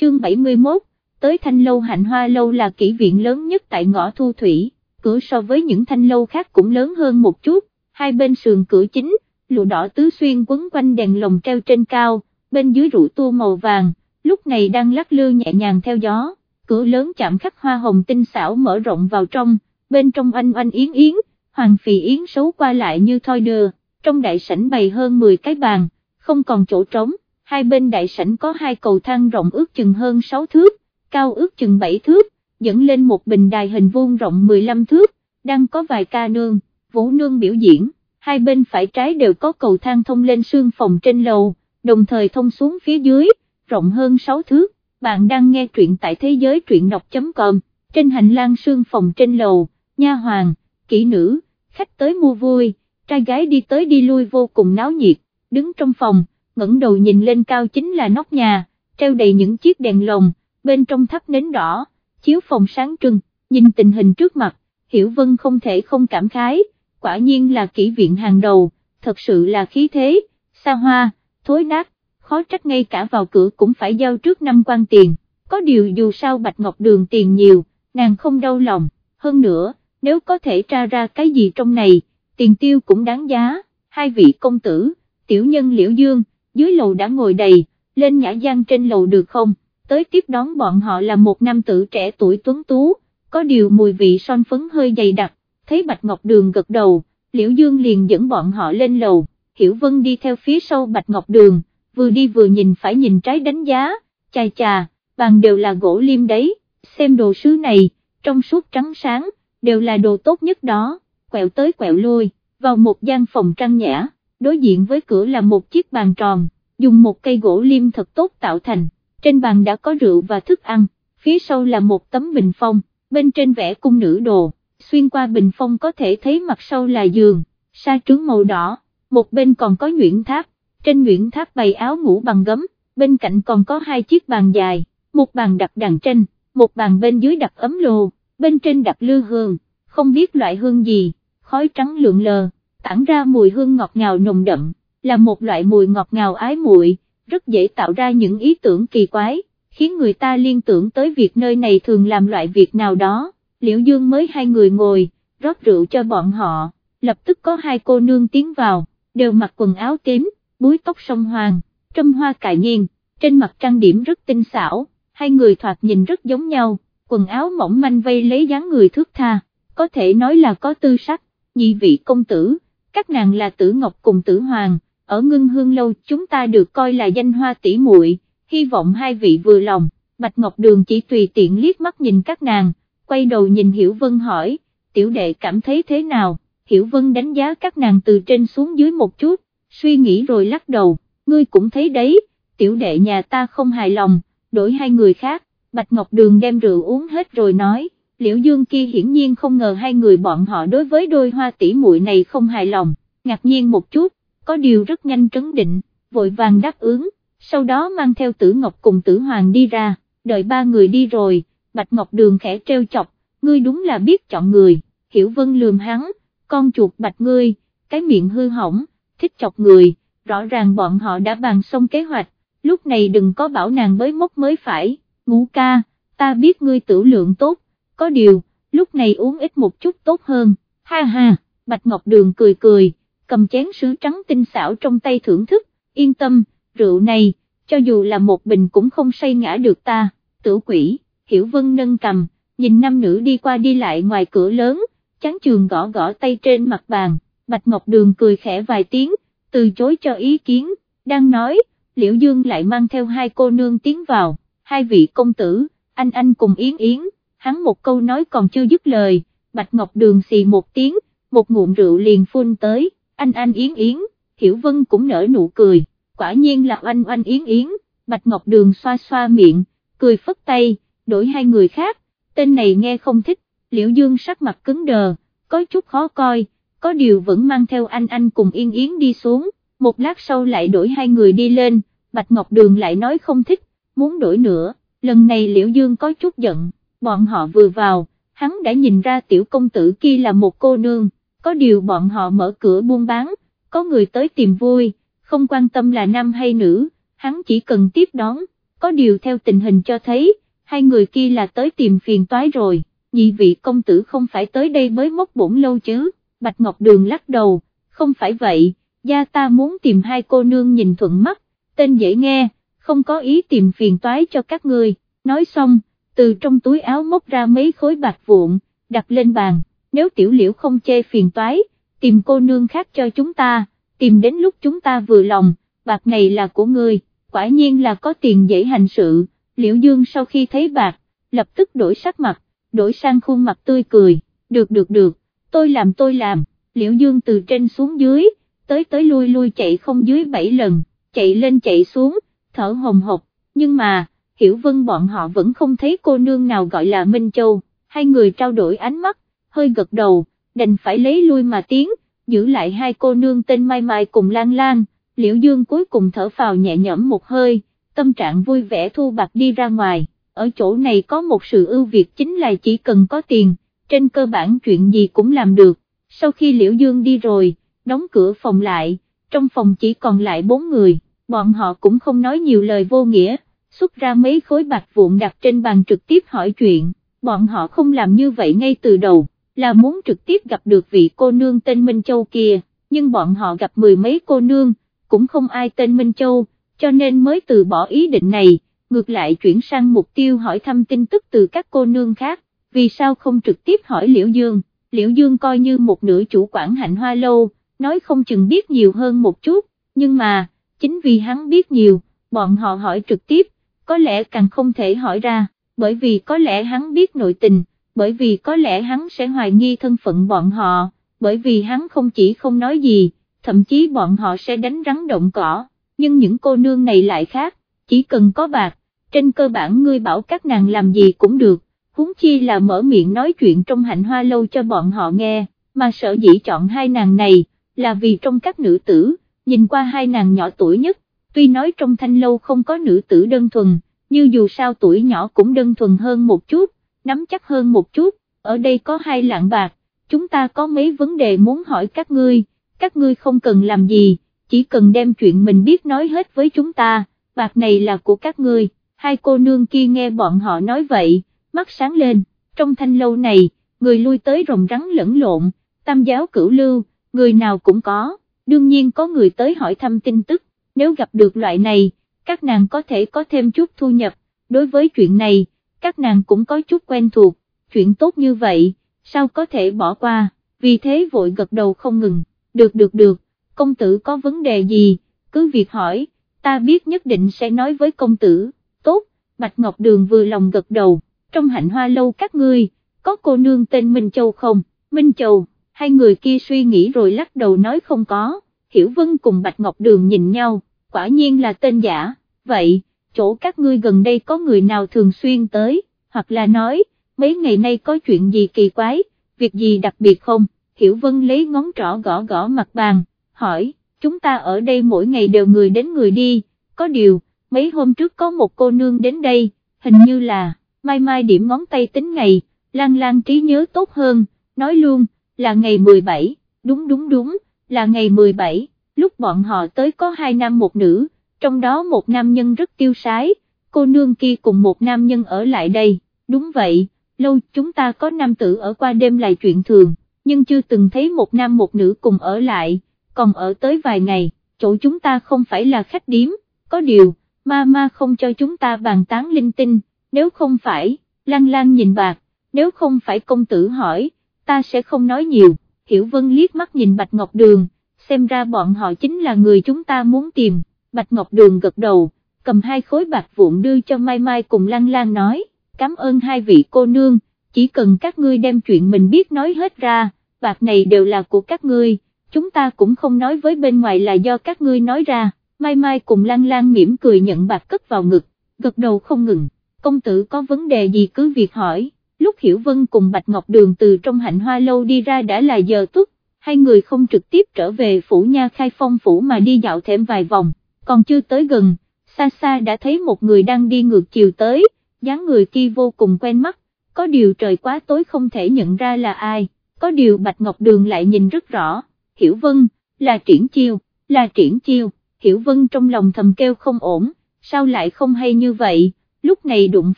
chương 71, tới thanh lâu hạnh hoa lâu là kỷ viện lớn nhất tại ngõ thu thủy, cửa so với những thanh lâu khác cũng lớn hơn một chút, hai bên sườn cửa chính, lụa đỏ tứ xuyên quấn quanh đèn lồng treo trên cao, bên dưới rủ tua màu vàng, lúc này đang lắc lư nhẹ nhàng theo gió, cửa lớn chạm khắc hoa hồng tinh xảo mở rộng vào trong, bên trong oanh oanh yến yến, hoàng phì yến xấu qua lại như thoi đưa, trong đại sảnh bày hơn 10 cái bàn, không còn chỗ trống, hai bên đại sảnh có hai cầu thang rộng ước chừng hơn 6 thước, cao ước chừng 7 thước, dẫn lên một bình đài hình vuông rộng 15 thước, đang có vài ca nương, vũ nương biểu diễn, hai bên phải trái đều có cầu thang thông lên sương phòng trên lầu, đồng thời thông xuống phía dưới, rộng hơn 6 thước, bạn đang nghe truyện tại thế giới truyện đọc.com, trên hành lang sương phòng trên lầu, nha hoàng, kỹ nữ, khách tới mua vui, trai gái đi tới đi lui vô cùng náo nhiệt, đứng trong phòng, ngẩng đầu nhìn lên cao chính là nóc nhà, treo đầy những chiếc đèn lồng, bên trong thắp nến đỏ, chiếu phòng sáng trưng, nhìn tình hình trước mặt, Hiểu Vân không thể không cảm khái, quả nhiên là kỹ viện hàng đầu, thật sự là khí thế, xa hoa, thối nát, khó trách ngay cả vào cửa cũng phải giao trước năm quan tiền, có điều dù sao Bạch Ngọc Đường tiền nhiều, nàng không đau lòng, hơn nữa, nếu có thể tra ra cái gì trong này, tiền tiêu cũng đáng giá, hai vị công tử, tiểu nhân liễu dương, dưới lầu đã ngồi đầy, lên nhã gian trên lầu được không, tới tiếp đón bọn họ là một nam tử trẻ tuổi tuấn tú, có điều mùi vị son phấn hơi dày đặc, thấy Bạch Ngọc Đường gật đầu, liễu dương liền dẫn bọn họ lên lầu, Hiểu Vân đi theo phía sau Bạch Ngọc Đường, vừa đi vừa nhìn phải nhìn trái đánh giá, chà chà, bàn đều là gỗ liêm đấy, xem đồ sứ này, trong suốt trắng sáng, đều là đồ tốt nhất đó, quẹo tới quẹo lui, vào một gian phòng trang nhã, đối diện với cửa là một chiếc bàn tròn, dùng một cây gỗ liêm thật tốt tạo thành, trên bàn đã có rượu và thức ăn, phía sau là một tấm bình phong, bên trên vẽ cung nữ đồ, xuyên qua bình phong có thể thấy mặt sau là giường, sa trướng màu đỏ, một bên còn có nhuyễn tháp, trên nhuyễn tháp bày áo ngủ bằng gấm, bên cạnh còn có hai chiếc bàn dài, một bàn đặt đàn tranh, một bàn bên dưới đặt ấm lồ, bên trên đặt lư hương, không biết loại hương gì, khói trắng lượn lờ, tản ra mùi hương ngọt ngào nồng đậm, là một loại mùi ngọt ngào ái muội, rất dễ tạo ra những ý tưởng kỳ quái, khiến người ta liên tưởng tới việc nơi này thường làm loại việc nào đó, liễu dương mới hai người ngồi, rót rượu cho bọn họ, lập tức có hai cô nương tiến vào, đều mặc quần áo tím, búi tóc sông hoàng, trâm hoa cài nghiêng, trên mặt trang điểm rất tinh xảo, hai người thoạt nhìn rất giống nhau, quần áo mỏng manh vây lấy dáng người thước tha, có thể nói là có tư sắc, nhị vị công tử, các nàng là tử ngọc cùng tử hoàng, ở ngưng hương lâu chúng ta được coi là danh hoa tỷ muội, hy vọng hai vị vừa lòng, Bạch Ngọc Đường chỉ tùy tiện liếc mắt nhìn các nàng, quay đầu nhìn Hiểu Vân hỏi, tiểu đệ cảm thấy thế nào, Hiểu Vân đánh giá các nàng từ trên xuống dưới một chút, suy nghĩ rồi lắc đầu, ngươi cũng thấy đấy, tiểu đệ nhà ta không hài lòng, đổi hai người khác, Bạch Ngọc Đường đem rượu uống hết rồi nói, Liễu Dương kia hiển nhiên không ngờ hai người bọn họ đối với đôi hoa tỷ muội này không hài lòng, ngạc nhiên một chút, có điều rất nhanh trấn định, vội vàng đáp ứng, sau đó mang theo tử Ngọc cùng tử Hoàng đi ra, đợi ba người đi rồi, Bạch Ngọc Đường khẽ treo chọc, ngươi đúng là biết chọn người, Hiểu Vân lườm hắn, con chuột bạch ngươi, cái miệng hư hỏng, thích chọc người, rõ ràng bọn họ đã bàn xong kế hoạch, lúc này đừng có bảo nàng mới mốc mới phải, ngũ ca, ta biết ngươi tử lượng tốt, có điều, lúc này uống ít một chút tốt hơn, ha ha, Bạch Ngọc Đường cười cười, cầm chén sứ trắng tinh xảo trong tay thưởng thức, yên tâm, rượu này, cho dù là một bình cũng không say ngã được ta, tử quỷ, hiểu vân nâng cầm, nhìn nam nữ đi qua đi lại ngoài cửa lớn, chán trường gõ gõ tay trên mặt bàn, Bạch Ngọc Đường cười khẽ vài tiếng, từ chối cho ý kiến, đang nói, Liễu Dương lại mang theo hai cô nương tiến vào, hai vị công tử, anh anh cùng Yến Yến, hắn một câu nói còn chưa dứt lời, Bạch Ngọc Đường xì một tiếng, một ngụm rượu liền phun tới, anh anh Yến Yến, Hiểu Vân cũng nở nụ cười, quả nhiên là oanh oanh Yến Yến, Bạch Ngọc Đường xoa xoa miệng, cười phất tay, đổi hai người khác, tên này nghe không thích, Liễu Dương sắc mặt cứng đờ, có chút khó coi, có điều vẫn mang theo anh anh cùng Yên Yến đi xuống, một lát sau lại đổi hai người đi lên, Bạch Ngọc Đường lại nói không thích, muốn đổi nữa, lần này Liễu Dương có chút giận, bọn họ vừa vào, hắn đã nhìn ra tiểu công tử kia là một cô nương, có điều bọn họ mở cửa buôn bán, có người tới tìm vui, không quan tâm là nam hay nữ, hắn chỉ cần tiếp đón, có điều theo tình hình cho thấy, hai người kia là tới tìm phiền toái rồi, nhị vị công tử không phải tới đây mới mốc bổn lâu chứ, Bạch Ngọc Đường lắc đầu, không phải vậy, gia ta muốn tìm hai cô nương nhìn thuận mắt, tên dễ nghe, không có ý tìm phiền toái cho các ngươi, nói xong, từ trong túi áo móc ra mấy khối bạc vụn, đặt lên bàn, nếu tiểu liễu không chê phiền toái, tìm cô nương khác cho chúng ta, tìm đến lúc chúng ta vừa lòng, bạc này là của ngươi, quả nhiên là có tiền dễ hành sự, liễu dương sau khi thấy bạc, lập tức đổi sắc mặt, đổi sang khuôn mặt tươi cười, được được được, tôi làm tôi làm, liễu dương từ trên xuống dưới, tới tới lui lui chạy không dưới 7 lần, chạy lên chạy xuống, thở hồng hộc, nhưng mà, Hiểu Vân bọn họ vẫn không thấy cô nương nào gọi là Minh Châu, hai người trao đổi ánh mắt, hơi gật đầu, đành phải lấy lui mà tiến, giữ lại hai cô nương tên Mai Mai cùng Lan Lan, Liễu Dương cuối cùng thở phào nhẹ nhõm một hơi, tâm trạng vui vẻ thu bạc đi ra ngoài, ở chỗ này có một sự ưu việt chính là chỉ cần có tiền, trên cơ bản chuyện gì cũng làm được, sau khi Liễu Dương đi rồi, đóng cửa phòng lại, trong phòng chỉ còn lại bốn người, bọn họ cũng không nói nhiều lời vô nghĩa, xuất ra mấy khối bạc vụn đặt trên bàn trực tiếp hỏi chuyện, bọn họ không làm như vậy ngay từ đầu, là muốn trực tiếp gặp được vị cô nương tên Minh Châu kia, nhưng bọn họ gặp mười mấy cô nương, cũng không ai tên Minh Châu, cho nên mới từ bỏ ý định này, ngược lại chuyển sang mục tiêu hỏi thăm tin tức từ các cô nương khác, vì sao không trực tiếp hỏi Liễu Dương, Liễu Dương coi như một nửa chủ quản hạnh hoa lâu, nói không chừng biết nhiều hơn một chút, nhưng mà, chính vì hắn biết nhiều, bọn họ hỏi trực tiếp, có lẽ càng không thể hỏi ra, bởi vì có lẽ hắn biết nội tình, bởi vì có lẽ hắn sẽ hoài nghi thân phận bọn họ, bởi vì hắn không chỉ không nói gì, thậm chí bọn họ sẽ đánh rắn động cỏ, nhưng những cô nương này lại khác, chỉ cần có bạc, trên cơ bản ngươi bảo các nàng làm gì cũng được, huống chi là mở miệng nói chuyện trong hạnh hoa lâu cho bọn họ nghe, mà sở dĩ chọn hai nàng này, là vì trong các nữ tử, nhìn qua hai nàng nhỏ tuổi nhất, tuy nói trong thanh lâu không có nữ tử đơn thuần, như dù sao tuổi nhỏ cũng đơn thuần hơn một chút, nắm chắc hơn một chút, ở đây có hai lạng bạc, chúng ta có mấy vấn đề muốn hỏi các ngươi, các ngươi không cần làm gì, chỉ cần đem chuyện mình biết nói hết với chúng ta, bạc này là của các ngươi, hai cô nương kia nghe bọn họ nói vậy, mắt sáng lên, trong thanh lâu này, người lui tới rồng rắn lẫn lộn, tam giáo cửu lưu, người nào cũng có, đương nhiên có người tới hỏi thăm tin tức, nếu gặp được loại này, các nàng có thể có thêm chút thu nhập, đối với chuyện này, các nàng cũng có chút quen thuộc, chuyện tốt như vậy, sao có thể bỏ qua, vì thế vội gật đầu không ngừng, được được được, công tử có vấn đề gì, cứ việc hỏi, ta biết nhất định sẽ nói với công tử, tốt, Bạch Ngọc Đường vừa lòng gật đầu, trong hạnh hoa lâu các ngươi, có cô nương tên Minh Châu không, Minh Châu, hai người kia suy nghĩ rồi lắc đầu nói không có, Hiểu Vân cùng Bạch Ngọc Đường nhìn nhau, quả nhiên là tên giả, vậy, chỗ các ngươi gần đây có người nào thường xuyên tới, hoặc là nói, mấy ngày nay có chuyện gì kỳ quái, việc gì đặc biệt không, Hiểu Vân lấy ngón trỏ gõ gõ mặt bàn, hỏi, chúng ta ở đây mỗi ngày đều người đến người đi, có điều, mấy hôm trước có một cô nương đến đây, hình như là, mai mai điểm ngón tay tính ngày, lan lan trí nhớ tốt hơn, nói luôn, là ngày 17, đúng đúng đúng, là ngày 17, lúc bọn họ tới có hai nam một nữ, trong đó một nam nhân rất tiêu sái, cô nương kia cùng một nam nhân ở lại đây, đúng vậy, lâu chúng ta có nam tử ở qua đêm là chuyện thường, nhưng chưa từng thấy một nam một nữ cùng ở lại, còn ở tới vài ngày, chỗ chúng ta không phải là khách điếm, có điều, ma ma không cho chúng ta bàn tán linh tinh, nếu không phải, lan lan nhìn bạc, nếu không phải công tử hỏi, ta sẽ không nói nhiều, hiểu vân liếc mắt nhìn bạch ngọc đường, xem ra bọn họ chính là người chúng ta muốn tìm, Bạch Ngọc Đường gật đầu, cầm hai khối bạc vụn đưa cho Mai Mai cùng Lan Lan nói, cảm ơn hai vị cô nương, chỉ cần các ngươi đem chuyện mình biết nói hết ra, bạc này đều là của các ngươi, chúng ta cũng không nói với bên ngoài là do các ngươi nói ra, Mai Mai cùng Lan Lan mỉm cười nhận bạc cất vào ngực, gật đầu không ngừng, công tử có vấn đề gì cứ việc hỏi, lúc Hiểu Vân cùng Bạch Ngọc Đường từ trong hạnh hoa lâu đi ra đã là giờ tuất, hai người không trực tiếp trở về phủ nha khai phong phủ mà đi dạo thêm vài vòng, còn chưa tới gần, xa xa đã thấy một người đang đi ngược chiều tới, dáng người kia vô cùng quen mắt, có điều trời quá tối không thể nhận ra là ai, có điều Bạch Ngọc Đường lại nhìn rất rõ, Hiểu Vân, là triển chiêu, là triển chiêu, Hiểu Vân trong lòng thầm kêu không ổn, sao lại không hay như vậy, lúc này đụng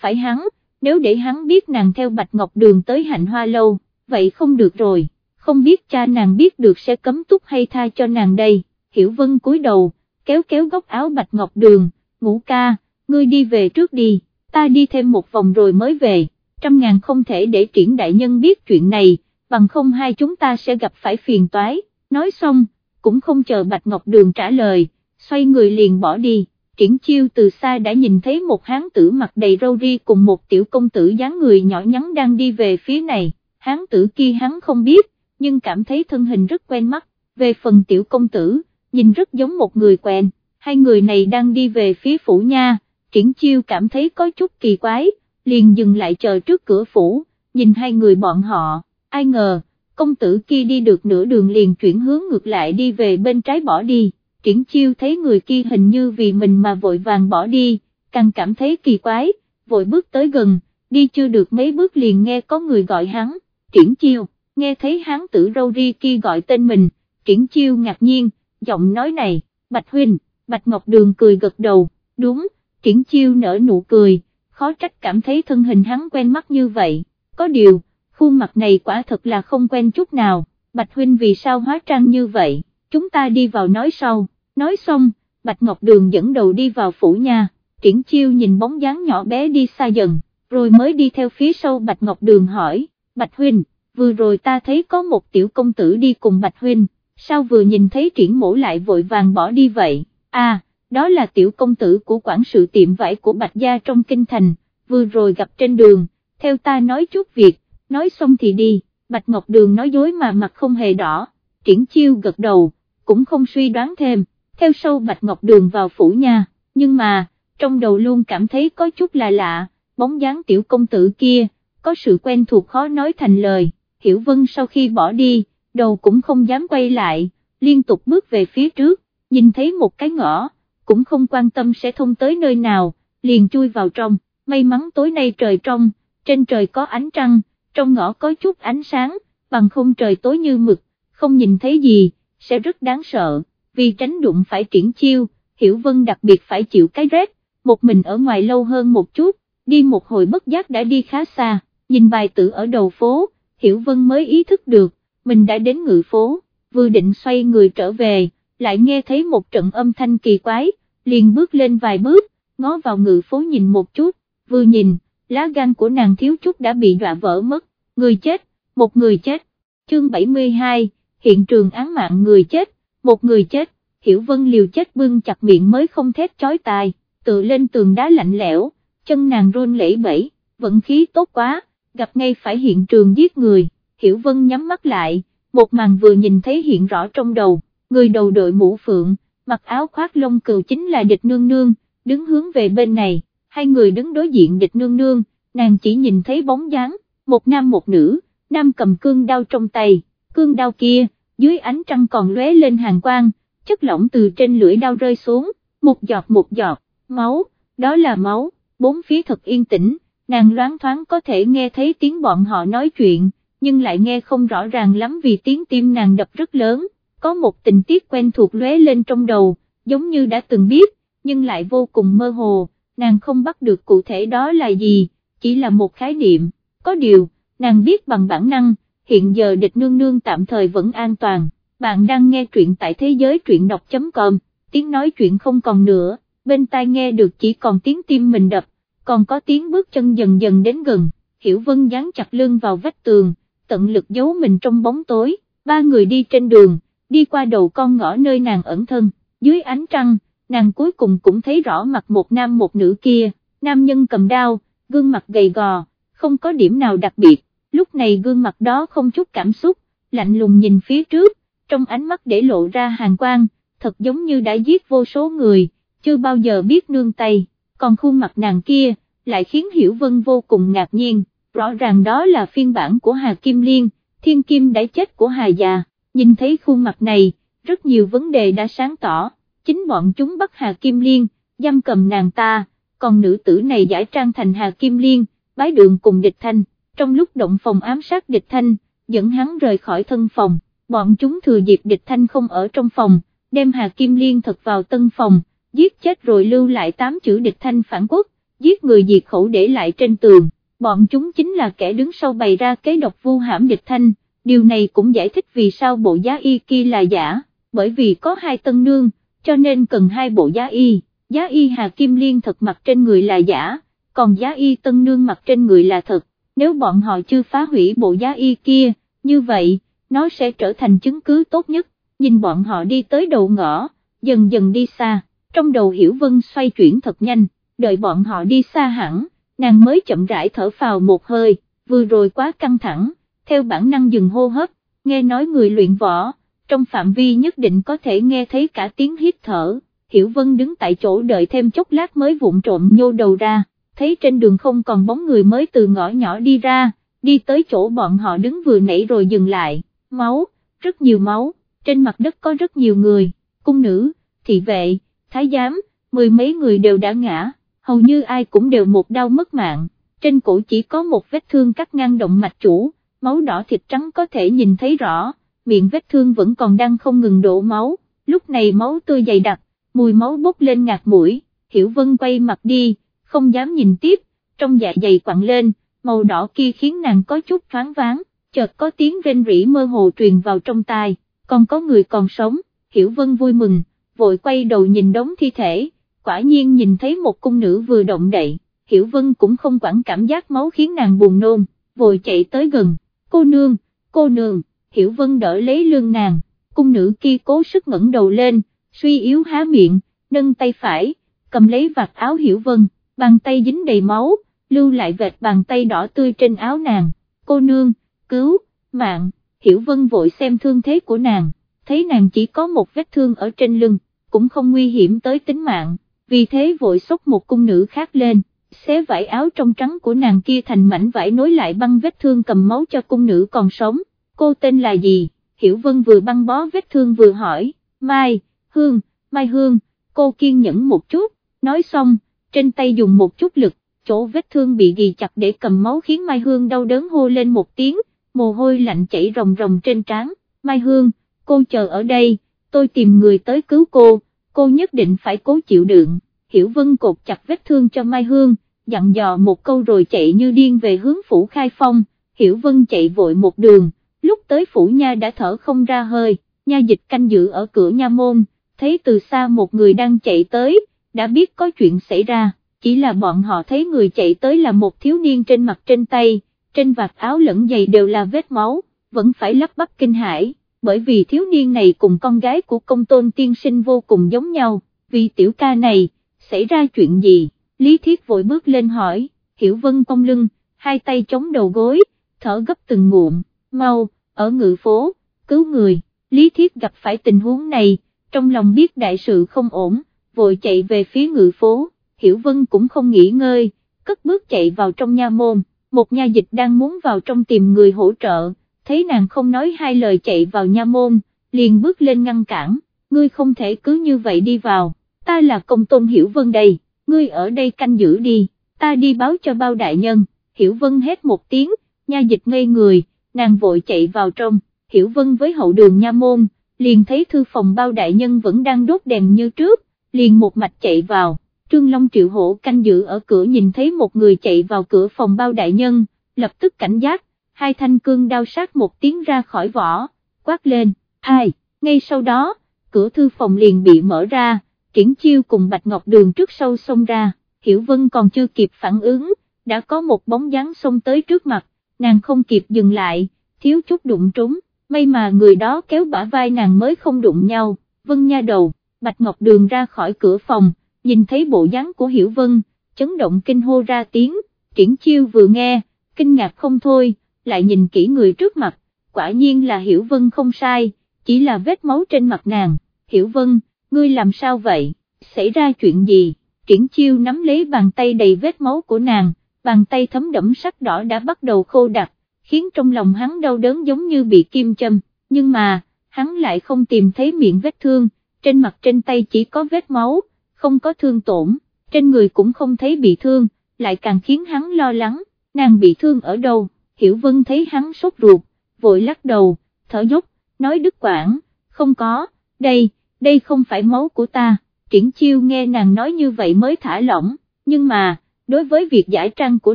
phải hắn, nếu để hắn biết nàng theo Bạch Ngọc Đường tới hạnh hoa lâu, vậy không được rồi, không biết cha nàng biết được sẽ cấm túc hay tha cho nàng đây, Hiểu Vân cúi đầu, kéo kéo góc áo Bạch Ngọc Đường, ngũ ca, ngươi đi về trước đi, ta đi thêm một vòng rồi mới về, trăm ngàn không thể để triển đại nhân biết chuyện này, bằng không hai chúng ta sẽ gặp phải phiền toái, nói xong, cũng không chờ Bạch Ngọc Đường trả lời, xoay người liền bỏ đi, triển chiêu từ xa đã nhìn thấy một hán tử mặt đầy râu ri cùng một tiểu công tử dáng người nhỏ nhắn đang đi về phía này, hán tử kia hắn không biết, nhưng cảm thấy thân hình rất quen mắt, về phần tiểu công tử, nhìn rất giống một người quen, hai người này đang đi về phía phủ nha, triển chiêu cảm thấy có chút kỳ quái, liền dừng lại chờ trước cửa phủ, nhìn hai người bọn họ, ai ngờ, công tử kia đi được nửa đường liền chuyển hướng ngược lại đi về bên trái bỏ đi, triển chiêu thấy người kia hình như vì mình mà vội vàng bỏ đi, càng cảm thấy kỳ quái, vội bước tới gần, đi chưa được mấy bước liền nghe có người gọi hắn, triển chiêu, nghe thấy hắn tử râu ri kia gọi tên mình, triển chiêu ngạc nhiên, giọng nói này, Bạch Huynh, Bạch Ngọc Đường cười gật đầu, đúng, triển chiêu nở nụ cười, khó trách cảm thấy thân hình hắn quen mắt như vậy, có điều, khuôn mặt này quả thật là không quen chút nào, Bạch Huynh vì sao hóa trang như vậy, chúng ta đi vào nói sau, nói xong, Bạch Ngọc Đường dẫn đầu đi vào phủ nhà, triển chiêu nhìn bóng dáng nhỏ bé đi xa dần, rồi mới đi theo phía sau Bạch Ngọc Đường hỏi, Bạch Huynh, vừa rồi ta thấy có một tiểu công tử đi cùng Bạch Huynh, sao vừa nhìn thấy triển mổ lại vội vàng bỏ đi vậy, à, đó là tiểu công tử của quản sự tiệm vải của Bạch Gia trong kinh thành, vừa rồi gặp trên đường, theo ta nói chút việc, nói xong thì đi, Bạch Ngọc Đường nói dối mà mặt không hề đỏ, triển chiêu gật đầu, cũng không suy đoán thêm, theo sau Bạch Ngọc Đường vào phủ nhà, nhưng mà, trong đầu luôn cảm thấy có chút là lạ, bóng dáng tiểu công tử kia, có sự quen thuộc khó nói thành lời, Hiểu Vân sau khi bỏ đi, đầu cũng không dám quay lại, liên tục bước về phía trước, nhìn thấy một cái ngõ, cũng không quan tâm sẽ thông tới nơi nào, liền chui vào trong, may mắn tối nay trời trong, trên trời có ánh trăng, trong ngõ có chút ánh sáng, bằng không trời tối như mực, không nhìn thấy gì, sẽ rất đáng sợ, vì tránh đụng phải triển chiêu, Hiểu Vân đặc biệt phải chịu cái rét, một mình ở ngoài lâu hơn một chút, đi một hồi bất giác đã đi khá xa, nhìn bài tử ở đầu phố, Hiểu Vân mới ý thức được, mình đã đến ngự phố, vừa định xoay người trở về, lại nghe thấy một trận âm thanh kỳ quái, liền bước lên vài bước, ngó vào ngự phố nhìn một chút, vừa nhìn, lá gan của nàng thiếu chút đã bị đọa vỡ mất, người chết, một người chết, chương 72, hiện trường án mạng người chết, một người chết, Hiểu Vân liều chết bưng chặt miệng mới không thét chói tai, tự lên tường đá lạnh lẽo, chân nàng run lẩy bẩy, vận khí tốt quá, gặp ngay phải hiện trường giết người, Hiểu Vân nhắm mắt lại, một màn vừa nhìn thấy hiện rõ trong đầu, người đầu đội mũ phượng, mặc áo khoác lông cừu chính là địch nương nương, đứng hướng về bên này, hai người đứng đối diện địch nương nương, nàng chỉ nhìn thấy bóng dáng, một nam một nữ, nam cầm cương đao trong tay, cương đao kia, dưới ánh trăng còn lóe lên hàng quang, chất lỏng từ trên lưỡi đao rơi xuống, một giọt một giọt, máu, đó là máu, bốn phía thật yên tĩnh, nàng loáng thoáng có thể nghe thấy tiếng bọn họ nói chuyện, nhưng lại nghe không rõ ràng lắm vì tiếng tim nàng đập rất lớn, có một tình tiết quen thuộc lóe lên trong đầu, giống như đã từng biết, nhưng lại vô cùng mơ hồ, nàng không bắt được cụ thể đó là gì, chỉ là một khái niệm, có điều, nàng biết bằng bản năng, hiện giờ địch nương nương tạm thời vẫn an toàn, bạn đang nghe truyện tại thế giới truyện đọc.com, tiếng nói chuyện không còn nữa, bên tai nghe được chỉ còn tiếng tim mình đập, còn có tiếng bước chân dần dần đến gần, Hiểu Vân dán chặt lưng vào vách tường, tận lực giấu mình trong bóng tối, ba người đi trên đường, đi qua đầu con ngõ nơi nàng ẩn thân, dưới ánh trăng, nàng cuối cùng cũng thấy rõ mặt một nam một nữ kia, nam nhân cầm đao, gương mặt gầy gò, không có điểm nào đặc biệt, lúc này gương mặt đó không chút cảm xúc, lạnh lùng nhìn phía trước, trong ánh mắt để lộ ra hàng quang, thật giống như đã giết vô số người, chưa bao giờ biết nương tay, còn khuôn mặt nàng kia, lại khiến Hiểu Vân vô cùng ngạc nhiên, rõ ràng đó là phiên bản của Hà Kim Liên, thiên kim đã chết của Hà già, nhìn thấy khuôn mặt này, rất nhiều vấn đề đã sáng tỏ, chính bọn chúng bắt Hà Kim Liên, giam cầm nàng ta, còn nữ tử này giải trang thành Hà Kim Liên, bái đường cùng địch thanh, trong lúc động phòng ám sát địch thanh, dẫn hắn rời khỏi thân phòng, bọn chúng thừa dịp địch thanh không ở trong phòng, đem Hà Kim Liên thật vào tân phòng, giết chết rồi lưu lại tám chữ địch thanh phản quốc, giết người diệt khẩu để lại trên tường, bọn chúng chính là kẻ đứng sau bày ra kế độc vu hãm địch thanh, điều này cũng giải thích vì sao bộ giá y kia là giả, bởi vì có hai tân nương, cho nên cần hai bộ giá y, giá y Hà Kim Liên thật mặc trên người là giả, còn giá y tân nương mặc trên người là thật, nếu bọn họ chưa phá hủy bộ giá y kia, như vậy, nó sẽ trở thành chứng cứ tốt nhất, nhìn bọn họ đi tới đầu ngõ, dần dần đi xa, trong đầu Hiểu Vân xoay chuyển thật nhanh, đợi bọn họ đi xa hẳn, nàng mới chậm rãi thở phào một hơi, vừa rồi quá căng thẳng, theo bản năng dừng hô hấp, nghe nói người luyện võ, trong phạm vi nhất định có thể nghe thấy cả tiếng hít thở, Hiểu Vân đứng tại chỗ đợi thêm chốc lát mới vụn trộm nhô đầu ra, thấy trên đường không còn bóng người mới từ ngõ nhỏ đi ra, đi tới chỗ bọn họ đứng vừa nãy rồi dừng lại, máu, rất nhiều máu, trên mặt đất có rất nhiều người, cung nữ, thị vệ, thái giám, mười mấy người đều đã ngã, hầu như ai cũng đều một đau mất mạng, trên cổ chỉ có một vết thương cắt ngang động mạch chủ, máu đỏ thịt trắng có thể nhìn thấy rõ, miệng vết thương vẫn còn đang không ngừng đổ máu, lúc này máu tươi dày đặc, mùi máu bốc lên ngạt mũi, Hiểu Vân quay mặt đi, không dám nhìn tiếp, trong dạ dày quặn lên, màu đỏ kia khiến nàng có chút thoáng váng, chợt có tiếng rên rỉ mơ hồ truyền vào trong tai, còn có người còn sống, Hiểu Vân vui mừng, vội quay đầu nhìn đống thi thể, quả nhiên nhìn thấy một cung nữ vừa động đậy, Hiểu Vân cũng không quản cảm giác máu khiến nàng buồn nôn, vội chạy tới gần, cô nương, cô nương, Hiểu Vân đỡ lấy lưng nàng, cung nữ kia cố sức ngẩng đầu lên, suy yếu há miệng, nâng tay phải, cầm lấy vạt áo Hiểu Vân, bàn tay dính đầy máu, lưu lại vệt bàn tay đỏ tươi trên áo nàng, cô nương, cứu, mạng, Hiểu Vân vội xem thương thế của nàng, thấy nàng chỉ có một vết thương ở trên lưng, cũng không nguy hiểm tới tính mạng, vì thế vội xốc một cung nữ khác lên, xé vải áo trong trắng của nàng kia thành mảnh vải nối lại băng vết thương cầm máu cho cung nữ còn sống, cô tên là gì, Hiểu Vân vừa băng bó vết thương vừa hỏi, Mai, Hương, Mai Hương, cô kiên nhẫn một chút, nói xong, trên tay dùng một chút lực, chỗ vết thương bị ghi chặt để cầm máu khiến Mai Hương đau đớn hô lên một tiếng, mồ hôi lạnh chảy ròng ròng trên trán, Mai Hương, cô chờ ở đây, tôi tìm người tới cứu cô, cô nhất định phải cố chịu đựng, Hiểu Vân cột chặt vết thương cho Mai Hương, dặn dò một câu rồi chạy như điên về hướng phủ khai phong, Hiểu Vân chạy vội một đường, lúc tới phủ nha đã thở không ra hơi, nha dịch canh giữ ở cửa nha môn, thấy từ xa một người đang chạy tới, đã biết có chuyện xảy ra, chỉ là bọn họ thấy người chạy tới là một thiếu niên trên mặt trên tay, trên vạt áo lẫn giày đều là vết máu, vẫn phải lắp bắp kinh hãi, bởi vì thiếu niên này cùng con gái của công tôn tiên sinh vô cùng giống nhau, vì tiểu ca này, xảy ra chuyện gì, Lý Thiết vội bước lên hỏi, Hiểu Vân cong lưng, hai tay chống đầu gối, thở gấp từng ngụm, mau, ở ngự phố, cứu người, Lý Thiết gặp phải tình huống này, trong lòng biết đại sự không ổn, vội chạy về phía ngự phố, Hiểu Vân cũng không nghỉ ngơi, cất bước chạy vào trong nha môn, một nha dịch đang muốn vào trong tìm người hỗ trợ, thấy nàng không nói hai lời chạy vào nha môn, liền bước lên ngăn cản, ngươi không thể cứ như vậy đi vào, ta là công tôn Hiểu Vân đây, ngươi ở đây canh giữ đi, ta đi báo cho bao đại nhân, Hiểu Vân hét một tiếng, nha dịch ngây người, nàng vội chạy vào trong, Hiểu Vân với hậu đường nha môn, liền thấy thư phòng bao đại nhân vẫn đang đốt đèn như trước, liền một mạch chạy vào, Trương Long Triệu Hổ canh giữ ở cửa nhìn thấy một người chạy vào cửa phòng bao đại nhân, lập tức cảnh giác, hai thanh cương đao sát một tiếng ra khỏi vỏ, quát lên, ai, ngay sau đó, cửa thư phòng liền bị mở ra, triển chiêu cùng Bạch Ngọc Đường trước sau xông ra, Hiểu Vân còn chưa kịp phản ứng, đã có một bóng dáng xông tới trước mặt, nàng không kịp dừng lại, thiếu chút đụng trúng, may mà người đó kéo bả vai nàng mới không đụng nhau, Vân nha đầu, Bạch Ngọc Đường ra khỏi cửa phòng, nhìn thấy bộ dáng của Hiểu Vân, chấn động kinh hô ra tiếng, triển chiêu vừa nghe, kinh ngạc không thôi, lại nhìn kỹ người trước mặt, quả nhiên là Hiểu Vân không sai, chỉ là vết máu trên mặt nàng, Hiểu Vân, ngươi làm sao vậy, xảy ra chuyện gì, triển chiêu nắm lấy bàn tay đầy vết máu của nàng, bàn tay thấm đẫm sắc đỏ đã bắt đầu khô đặc, khiến trong lòng hắn đau đớn giống như bị kim châm, nhưng mà, hắn lại không tìm thấy miệng vết thương, trên mặt trên tay chỉ có vết máu, không có thương tổn, trên người cũng không thấy bị thương, lại càng khiến hắn lo lắng, nàng bị thương ở đâu, Hiểu Vân thấy hắn sốt ruột, vội lắc đầu, thở dốc, nói đứt quảng, không có, đây, đây không phải máu của ta, triển chiêu nghe nàng nói như vậy mới thả lỏng, nhưng mà, đối với việc giải trang của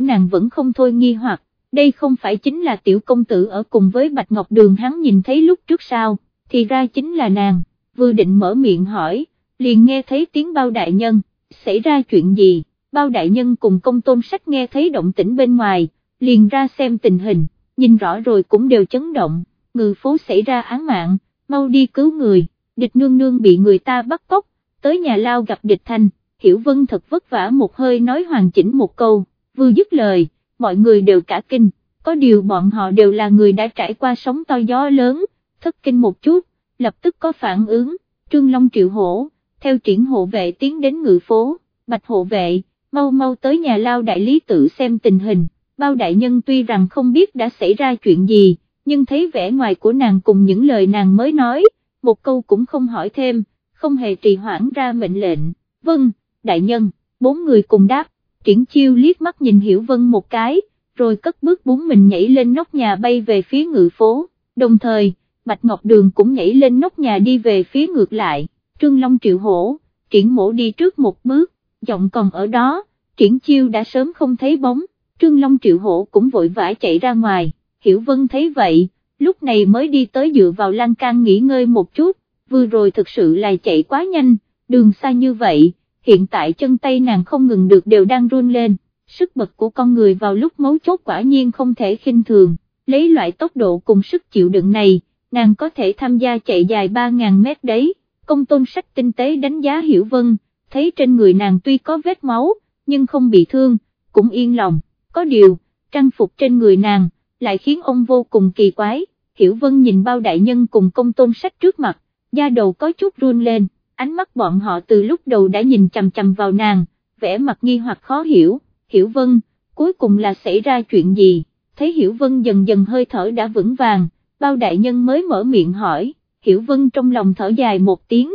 nàng vẫn không thôi nghi hoặc, đây không phải chính là tiểu công tử ở cùng với Bạch Ngọc Đường hắn nhìn thấy lúc trước sao, thì ra chính là nàng, vừa định mở miệng hỏi, liền nghe thấy tiếng bao đại nhân, xảy ra chuyện gì, bao đại nhân cùng công tôn sách nghe thấy động tĩnh bên ngoài, liền ra xem tình hình, nhìn rõ rồi cũng đều chấn động, ngự phố xảy ra án mạng, mau đi cứu người, địch nương nương bị người ta bắt cóc, tới nhà lao gặp địch thanh, hiểu vân thật vất vả một hơi nói hoàn chỉnh một câu, vừa dứt lời, mọi người đều cả kinh, có điều bọn họ đều là người đã trải qua sóng to gió lớn, thất kinh một chút, lập tức có phản ứng, trương long triệu hổ, theo triển hộ vệ tiến đến ngự phố, bạch hộ vệ, mau mau tới nhà lao đại lý tự xem tình hình, bao đại nhân tuy rằng không biết đã xảy ra chuyện gì, nhưng thấy vẻ ngoài của nàng cùng những lời nàng mới nói, một câu cũng không hỏi thêm, không hề trì hoãn ra mệnh lệnh, vâng, đại nhân, bốn người cùng đáp, triển chiêu liếc mắt nhìn Hiểu Vân một cái, rồi cất bước bốn mình nhảy lên nóc nhà bay về phía ngự phố, đồng thời, Bạch Ngọc Đường cũng nhảy lên nóc nhà đi về phía ngược lại, Trương Long triệu hổ, triển mổ đi trước một bước, giọng còn ở đó, triển chiêu đã sớm không thấy bóng, Trương Long triệu hổ cũng vội vã chạy ra ngoài, Hiểu Vân thấy vậy, lúc này mới đi tới dựa vào lan can nghỉ ngơi một chút, vừa rồi thực sự là chạy quá nhanh, đường xa như vậy, hiện tại chân tay nàng không ngừng được đều đang run lên, sức bật của con người vào lúc mấu chốt quả nhiên không thể khinh thường, lấy loại tốc độ cùng sức chịu đựng này, nàng có thể tham gia chạy dài 3.000 mét đấy, công tôn sách tinh tế đánh giá Hiểu Vân, thấy trên người nàng tuy có vết máu, nhưng không bị thương, cũng yên lòng, có điều, trang phục trên người nàng, lại khiến ông vô cùng kỳ quái, Hiểu Vân nhìn bao đại nhân cùng công tôn sách trước mặt, da đầu có chút run lên, ánh mắt bọn họ từ lúc đầu đã nhìn chằm chằm vào nàng, vẻ mặt nghi hoặc khó hiểu, Hiểu Vân, cuối cùng là xảy ra chuyện gì, thấy Hiểu Vân dần dần hơi thở đã vững vàng, bao đại nhân mới mở miệng hỏi, Hiểu Vân trong lòng thở dài một tiếng,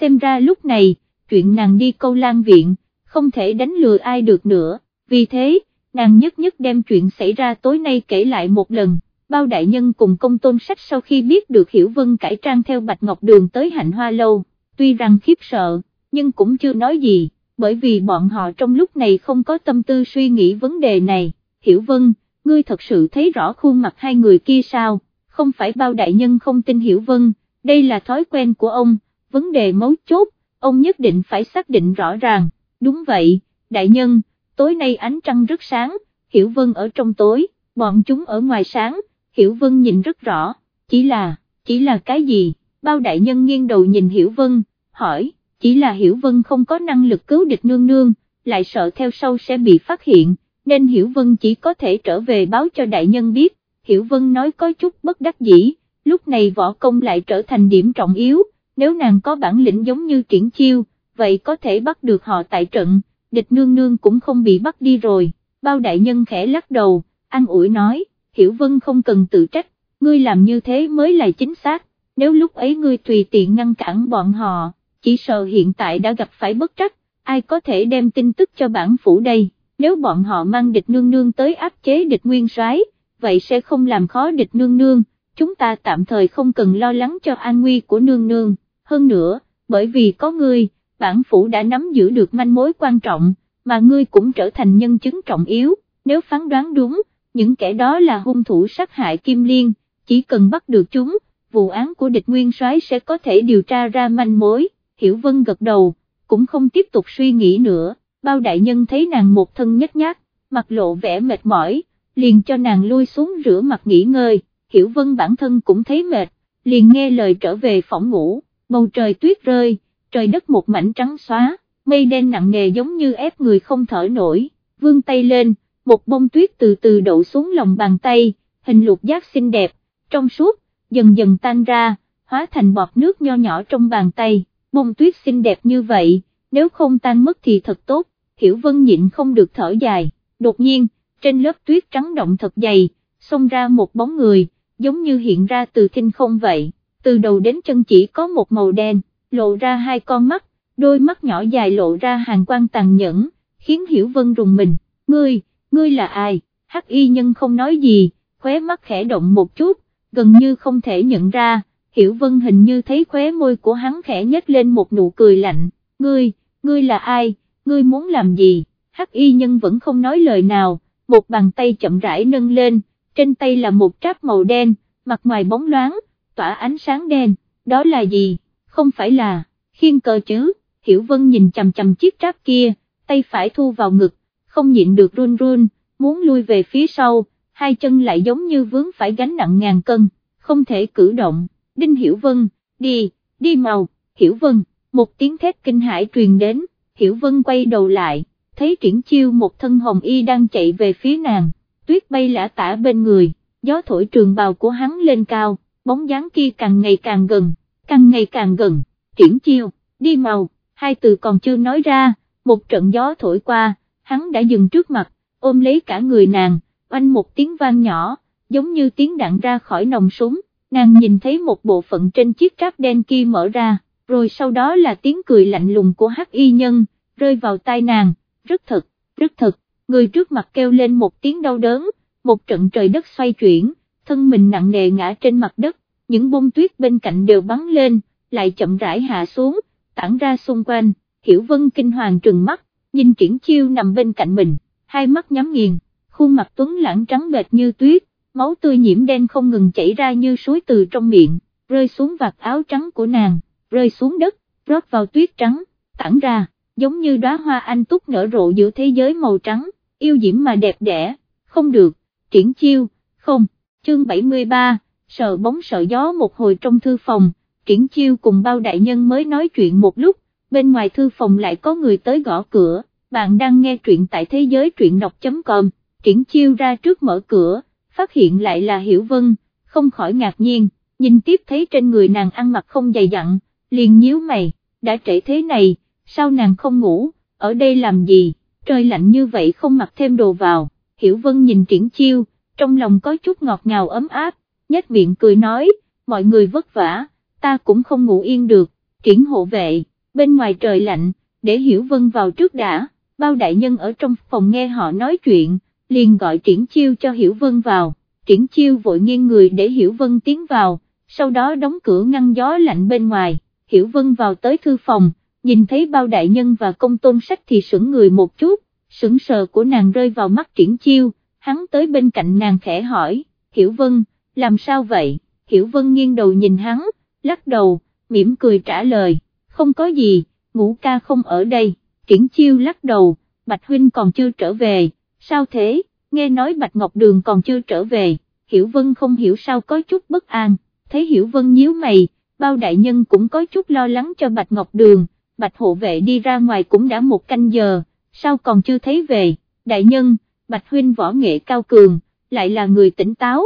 xem ra lúc này, chuyện nàng đi câu lan viện, không thể đánh lừa ai được nữa, vì thế, nàng nhất nhất đem chuyện xảy ra tối nay kể lại một lần, bao đại nhân cùng công tôn sách sau khi biết được Hiểu Vân cải trang theo Bạch Ngọc Đường tới hạnh hoa lâu, tuy rằng khiếp sợ, nhưng cũng chưa nói gì, bởi vì bọn họ trong lúc này không có tâm tư suy nghĩ vấn đề này, Hiểu Vân, ngươi thật sự thấy rõ khuôn mặt hai người kia sao, không phải bao đại nhân không tin Hiểu Vân, đây là thói quen của ông, vấn đề mấu chốt, ông nhất định phải xác định rõ ràng, đúng vậy, đại nhân, tối nay ánh trăng rất sáng, Hiểu Vân ở trong tối, bọn chúng ở ngoài sáng, Hiểu Vân nhìn rất rõ, chỉ là, chỉ là cái gì, bao đại nhân nghiêng đầu nhìn Hiểu Vân, hỏi, chỉ là Hiểu Vân không có năng lực cứu địch nương nương, lại sợ theo sau sẽ bị phát hiện, nên Hiểu Vân chỉ có thể trở về báo cho đại nhân biết, Hiểu Vân nói có chút bất đắc dĩ, lúc này võ công lại trở thành điểm trọng yếu, nếu nàng có bản lĩnh giống như triển chiêu, vậy có thể bắt được họ tại trận, địch nương nương cũng không bị bắt đi rồi, bao đại nhân khẽ lắc đầu, an ủi nói, Hiểu Vân không cần tự trách, ngươi làm như thế mới là chính xác, nếu lúc ấy ngươi tùy tiện ngăn cản bọn họ, chỉ sợ hiện tại đã gặp phải bất trắc, ai có thể đem tin tức cho bản phủ đây, nếu bọn họ mang địch nương nương tới áp chế địch nguyên soái, vậy sẽ không làm khó địch nương nương, chúng ta tạm thời không cần lo lắng cho an nguy của nương nương, hơn nữa, bởi vì có ngươi, bản phủ đã nắm giữ được manh mối quan trọng, mà ngươi cũng trở thành nhân chứng trọng yếu, nếu phán đoán đúng, những kẻ đó là hung thủ sát hại Kim Liên, chỉ cần bắt được chúng, vụ án của địch nguyên soái sẽ có thể điều tra ra manh mối, Hiểu Vân gật đầu, cũng không tiếp tục suy nghĩ nữa, bao đại nhân thấy nàng một thân nhếch nhác, mặt lộ vẻ mệt mỏi, liền cho nàng lui xuống rửa mặt nghỉ ngơi, Hiểu Vân bản thân cũng thấy mệt, liền nghe lời trở về phòng ngủ, bầu trời tuyết rơi, trời đất một mảnh trắng xóa, mây đen nặng nề giống như ép người không thở nổi, vương tay lên, một bông tuyết từ từ đậu xuống lòng bàn tay, hình lục giác xinh đẹp, trong suốt, dần dần tan ra, hóa thành bọt nước nho nhỏ trong bàn tay, bông tuyết xinh đẹp như vậy, nếu không tan mất thì thật tốt, Hiểu Vân nhịn không được thở dài, đột nhiên, trên lớp tuyết trắng động thật dày, xông ra một bóng người, giống như hiện ra từ thinh không vậy, từ đầu đến chân chỉ có một màu đen, lộ ra hai con mắt, đôi mắt nhỏ dài lộ ra hàng quan tàn nhẫn, khiến Hiểu Vân rùng mình, ngươi, ngươi là ai, hắc y nhân không nói gì, khóe mắt khẽ động một chút, gần như không thể nhận ra, Hiểu Vân hình như thấy khóe môi của hắn khẽ nhếch lên một nụ cười lạnh, ngươi, ngươi là ai, ngươi muốn làm gì, hắc y nhân vẫn không nói lời nào, một bàn tay chậm rãi nâng lên, trên tay là một tráp màu đen, mặt ngoài bóng loáng, tỏa ánh sáng đen, đó là gì, không phải là, khiên cờ chứ, Hiểu Vân nhìn chầm chầm chiếc tráp kia, tay phải thu vào ngực, không nhịn được run run, muốn lui về phía sau, hai chân lại giống như vướng phải gánh nặng ngàn cân, không thể cử động, Đinh Hiểu Vân, đi, đi màu, Hiểu Vân, một tiếng thét kinh hãi truyền đến, Hiểu Vân quay đầu lại, thấy triển chiêu một thân hồng y đang chạy về phía nàng, tuyết bay lả tả bên người, gió thổi trường bào của hắn lên cao, bóng dáng kia càng ngày càng gần, càng ngày càng gần, triển chiêu, đi màu, hai từ còn chưa nói ra, một trận gió thổi qua, hắn đã dừng trước mặt, ôm lấy cả người nàng, oanh một tiếng vang nhỏ, giống như tiếng đạn ra khỏi nòng súng, nàng nhìn thấy một bộ phận trên chiếc tráp đen kia mở ra, rồi sau đó là tiếng cười lạnh lùng của hắc y nhân, rơi vào tai nàng, rất thật, rất thật, người trước mặt kêu lên một tiếng đau đớn, một trận trời đất xoay chuyển, thân mình nặng nề ngã trên mặt đất, những bông tuyết bên cạnh đều bắn lên, lại chậm rãi hạ xuống, tản ra xung quanh, hiểu vân kinh hoàng trừng mắt, nhìn triển chiêu nằm bên cạnh mình, hai mắt nhắm nghiền, khuôn mặt tuấn lãng trắng bệt như tuyết, máu tươi nhiễm đen không ngừng chảy ra như suối từ trong miệng, rơi xuống vạt áo trắng của nàng, rơi xuống đất, rót vào tuyết trắng, tản ra, giống như đóa hoa anh túc nở rộ giữa thế giới màu trắng, yêu diễm mà đẹp đẽ, không được, triển chiêu, không, chương 73, sợ bóng sợ gió một hồi trong thư phòng, triển chiêu cùng bao đại nhân mới nói chuyện một lúc, bên ngoài thư phòng lại có người tới gõ cửa, bạn đang nghe truyện tại thế giới truyện đọc.com, triển chiêu ra trước mở cửa, phát hiện lại là Hiểu Vân, không khỏi ngạc nhiên, nhìn tiếp thấy trên người nàng ăn mặc không dày dặn, liền nhíu mày, đã trễ thế này, sao nàng không ngủ, ở đây làm gì, trời lạnh như vậy không mặc thêm đồ vào, Hiểu Vân nhìn triển chiêu, trong lòng có chút ngọt ngào ấm áp, nhếch miệng cười nói, mọi người vất vả, ta cũng không ngủ yên được, triển hộ vệ, bên ngoài trời lạnh, để Hiểu Vân vào trước đã, bao đại nhân ở trong phòng nghe họ nói chuyện, liền gọi triển chiêu cho Hiểu Vân vào, triển chiêu vội nghiêng người để Hiểu Vân tiến vào, sau đó đóng cửa ngăn gió lạnh bên ngoài, Hiểu Vân vào tới thư phòng, nhìn thấy bao đại nhân và công tôn sách thì sững người một chút, sững sờ của nàng rơi vào mắt triển chiêu, hắn tới bên cạnh nàng khẽ hỏi, Hiểu Vân, làm sao vậy, Hiểu Vân nghiêng đầu nhìn hắn, lắc đầu, mỉm cười trả lời, không có gì, ngũ ca không ở đây, triển chiêu lắc đầu, Bạch Huynh còn chưa trở về, sao thế, nghe nói Bạch Ngọc Đường còn chưa trở về, Hiểu Vân không hiểu sao có chút bất an, thấy Hiểu Vân nhíu mày, bao đại nhân cũng có chút lo lắng cho Bạch Ngọc Đường, Bạch hộ vệ đi ra ngoài cũng đã một canh giờ, sao còn chưa thấy về, đại nhân, Bạch Huynh võ nghệ cao cường, lại là người tỉnh táo,